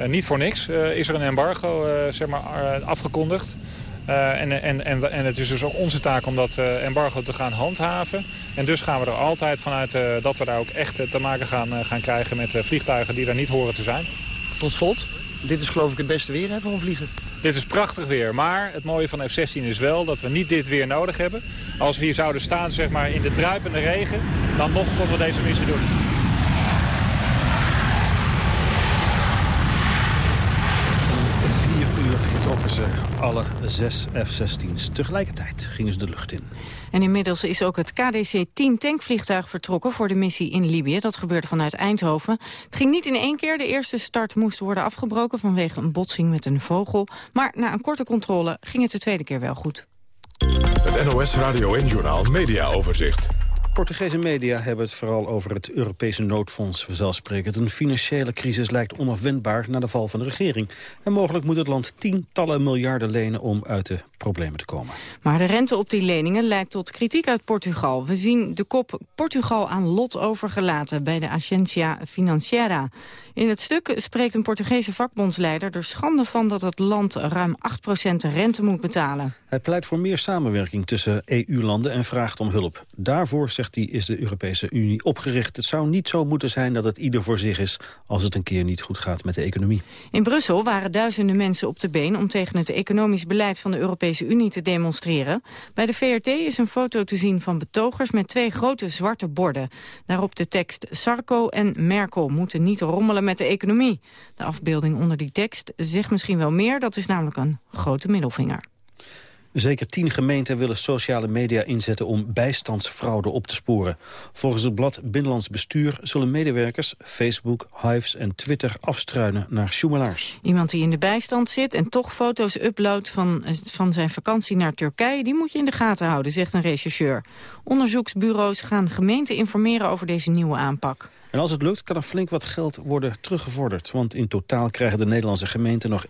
uh, niet voor niks. is er een embargo zeg maar, afgekondigd. En, en, en, en het is dus ook onze taak om dat embargo te gaan handhaven. En dus gaan we er altijd vanuit dat we daar ook echt te maken gaan, gaan krijgen met vliegtuigen die daar niet horen te zijn. Tot slot, dit is geloof ik het beste weer hè, voor een vliegen. Dit is prachtig weer, maar het mooie van F-16 is wel dat we niet dit weer nodig hebben. Als we hier zouden staan zeg maar, in de druipende regen, dan nog konden we deze missie doen. Vier uur vertrokken ze, alle zes F-16's. Tegelijkertijd gingen ze de lucht in. En inmiddels is ook het KDC-10 tankvliegtuig vertrokken voor de missie in Libië. Dat gebeurde vanuit Eindhoven. Het ging niet in één keer. De eerste start moest worden afgebroken vanwege een botsing met een vogel. Maar na een korte controle ging het de tweede keer wel goed. Het NOS Radio en Journal Media Overzicht. Portugese media hebben het vooral over het Europese noodfonds vanzelfsprekend. Een financiële crisis lijkt onafwendbaar na de val van de regering. En mogelijk moet het land tientallen miljarden lenen om uit de problemen te komen. Maar de rente op die leningen leidt tot kritiek uit Portugal. We zien de kop Portugal aan lot overgelaten bij de Agencia Financiera. In het stuk spreekt een Portugese vakbondsleider er schande van dat het land ruim 8% rente moet betalen. Hij pleit voor meer samenwerking tussen EU-landen en vraagt om hulp. Daarvoor, zegt hij, is de Europese Unie opgericht. Het zou niet zo moeten zijn dat het ieder voor zich is als het een keer niet goed gaat met de economie. In Brussel waren duizenden mensen op de been om tegen het economisch beleid van de Europese Unie te demonstreren. Bij de VRT is een foto te zien van betogers met twee grote zwarte borden. Daarop de tekst Sarko en Merkel moeten niet rommelen met de economie. De afbeelding onder die tekst zegt misschien wel meer, dat is namelijk een grote middelvinger. Zeker tien gemeenten willen sociale media inzetten om bijstandsfraude op te sporen. Volgens het blad Binnenlands Bestuur zullen medewerkers Facebook, Hives en Twitter afstruinen naar sjoemelaars. Iemand die in de bijstand zit en toch foto's uploadt van, van zijn vakantie naar Turkije, die moet je in de gaten houden, zegt een rechercheur. Onderzoeksbureaus gaan gemeenten informeren over deze nieuwe aanpak. En als het lukt, kan er flink wat geld worden teruggevorderd. Want in totaal krijgen de Nederlandse gemeenten nog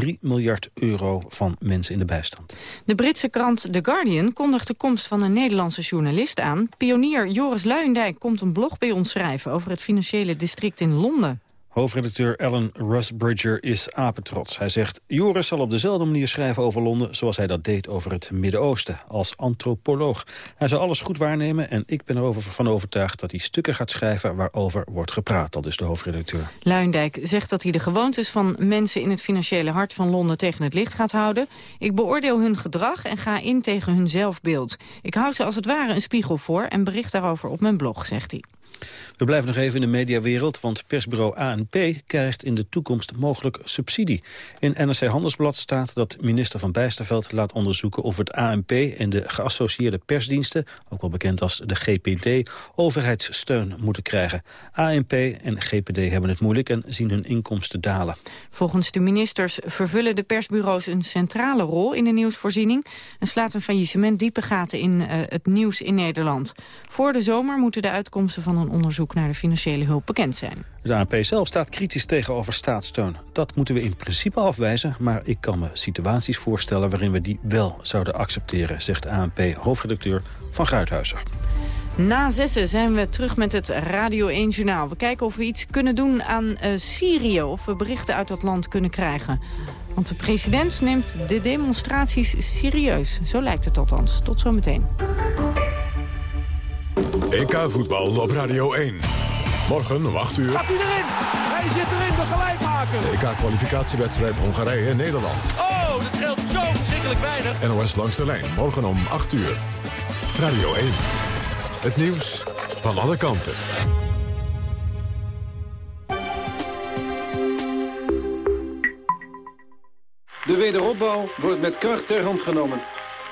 1,3 miljard euro van mensen in de bijstand. De Britse krant The Guardian kondigt de komst van een Nederlandse journalist aan. Pionier Joris Luijendijk komt een blog bij ons schrijven over het financiële district in Londen. Hoofdredacteur Alan Rusbridger is apetrots. Hij zegt, Joris zal op dezelfde manier schrijven over Londen... zoals hij dat deed over het Midden-Oosten, als antropoloog. Hij zal alles goed waarnemen en ik ben ervan overtuigd... dat hij stukken gaat schrijven waarover wordt gepraat. Dat is de hoofdredacteur. Luindijk zegt dat hij de gewoontes van mensen... in het financiële hart van Londen tegen het licht gaat houden. Ik beoordeel hun gedrag en ga in tegen hun zelfbeeld. Ik hou ze als het ware een spiegel voor... en bericht daarover op mijn blog, zegt hij. We blijven nog even in de mediawereld, want persbureau ANP krijgt in de toekomst mogelijk subsidie. In NRC Handelsblad staat dat minister Van Bijsterveld laat onderzoeken of het ANP en de geassocieerde persdiensten, ook wel bekend als de GPD, overheidssteun moeten krijgen. ANP en GPD hebben het moeilijk en zien hun inkomsten dalen. Volgens de ministers vervullen de persbureaus een centrale rol in de nieuwsvoorziening en slaat een faillissement diepe gaten in uh, het nieuws in Nederland. Voor de zomer moeten de uitkomsten van een onderzoek naar de financiële hulp bekend zijn. De ANP zelf staat kritisch tegenover staatssteun. Dat moeten we in principe afwijzen, maar ik kan me situaties voorstellen... waarin we die wel zouden accepteren, zegt ANP-hoofdredacteur Van Gruithuizer. Na zessen zijn we terug met het Radio 1 Journaal. We kijken of we iets kunnen doen aan uh, Syrië, of we berichten uit dat land kunnen krijgen. Want de president neemt de demonstraties serieus. Zo lijkt het althans. Tot zometeen. EK voetbal op Radio 1. Morgen om 8 uur. Gaat hij erin? Hij zit erin, de gelijkmaker. EK-kwalificatiewedstrijd Hongarije en Nederland. Oh, dat geldt zo verschrikkelijk weinig. NOS langs de lijn, morgen om 8 uur. Radio 1. Het nieuws van alle kanten. De wederopbouw wordt met kracht ter hand genomen.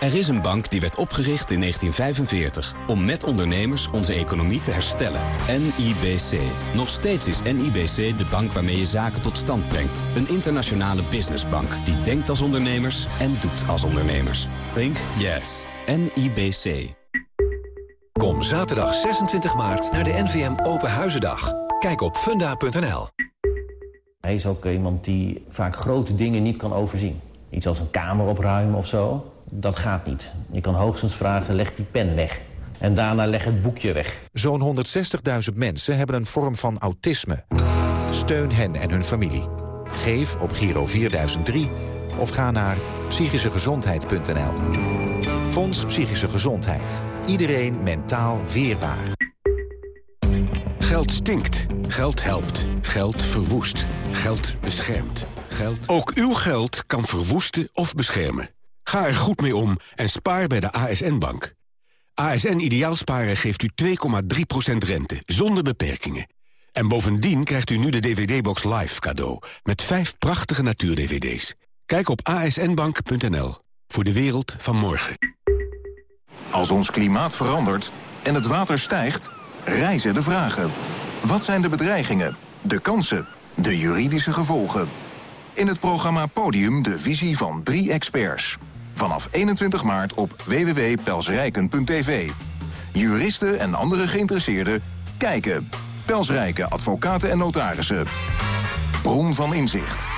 Er is een bank die werd opgericht in 1945 om met ondernemers onze economie te herstellen. NIBC. Nog steeds is NIBC de bank waarmee je zaken tot stand brengt. Een internationale businessbank die denkt als ondernemers en doet als ondernemers. Think yes. NIBC. Kom zaterdag 26 maart naar de NVM Open Huizendag. Kijk op funda.nl. Hij is ook iemand die vaak grote dingen niet kan overzien. Iets als een kamer opruimen of zo dat gaat niet. Je kan hoogstens vragen, leg die pen weg. En daarna leg het boekje weg. Zo'n 160.000 mensen hebben een vorm van autisme. Steun hen en hun familie. Geef op Giro 4003 of ga naar psychischegezondheid.nl. Fonds Psychische Gezondheid. Iedereen mentaal weerbaar. Geld stinkt. Geld helpt. Geld verwoest. Geld beschermt. Geld... Ook uw geld kan verwoesten of beschermen. Ga er goed mee om en spaar bij de ASN-bank. ASN Ideaalsparen geeft u 2,3% rente, zonder beperkingen. En bovendien krijgt u nu de DVD-box Live cadeau... met vijf prachtige natuur-DVD's. Kijk op asnbank.nl voor de wereld van morgen. Als ons klimaat verandert en het water stijgt, rijzen de vragen. Wat zijn de bedreigingen, de kansen, de juridische gevolgen? In het programma Podium de visie van drie experts. Vanaf 21 maart op www.pelsrijken.tv. Juristen en andere geïnteresseerden kijken. Pelsrijken, advocaten en notarissen. Bron van inzicht.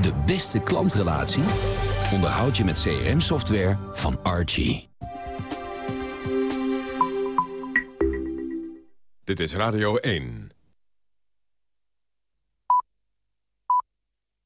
De beste klantrelatie onderhoud je met CRM-software van Archie. Dit is Radio 1.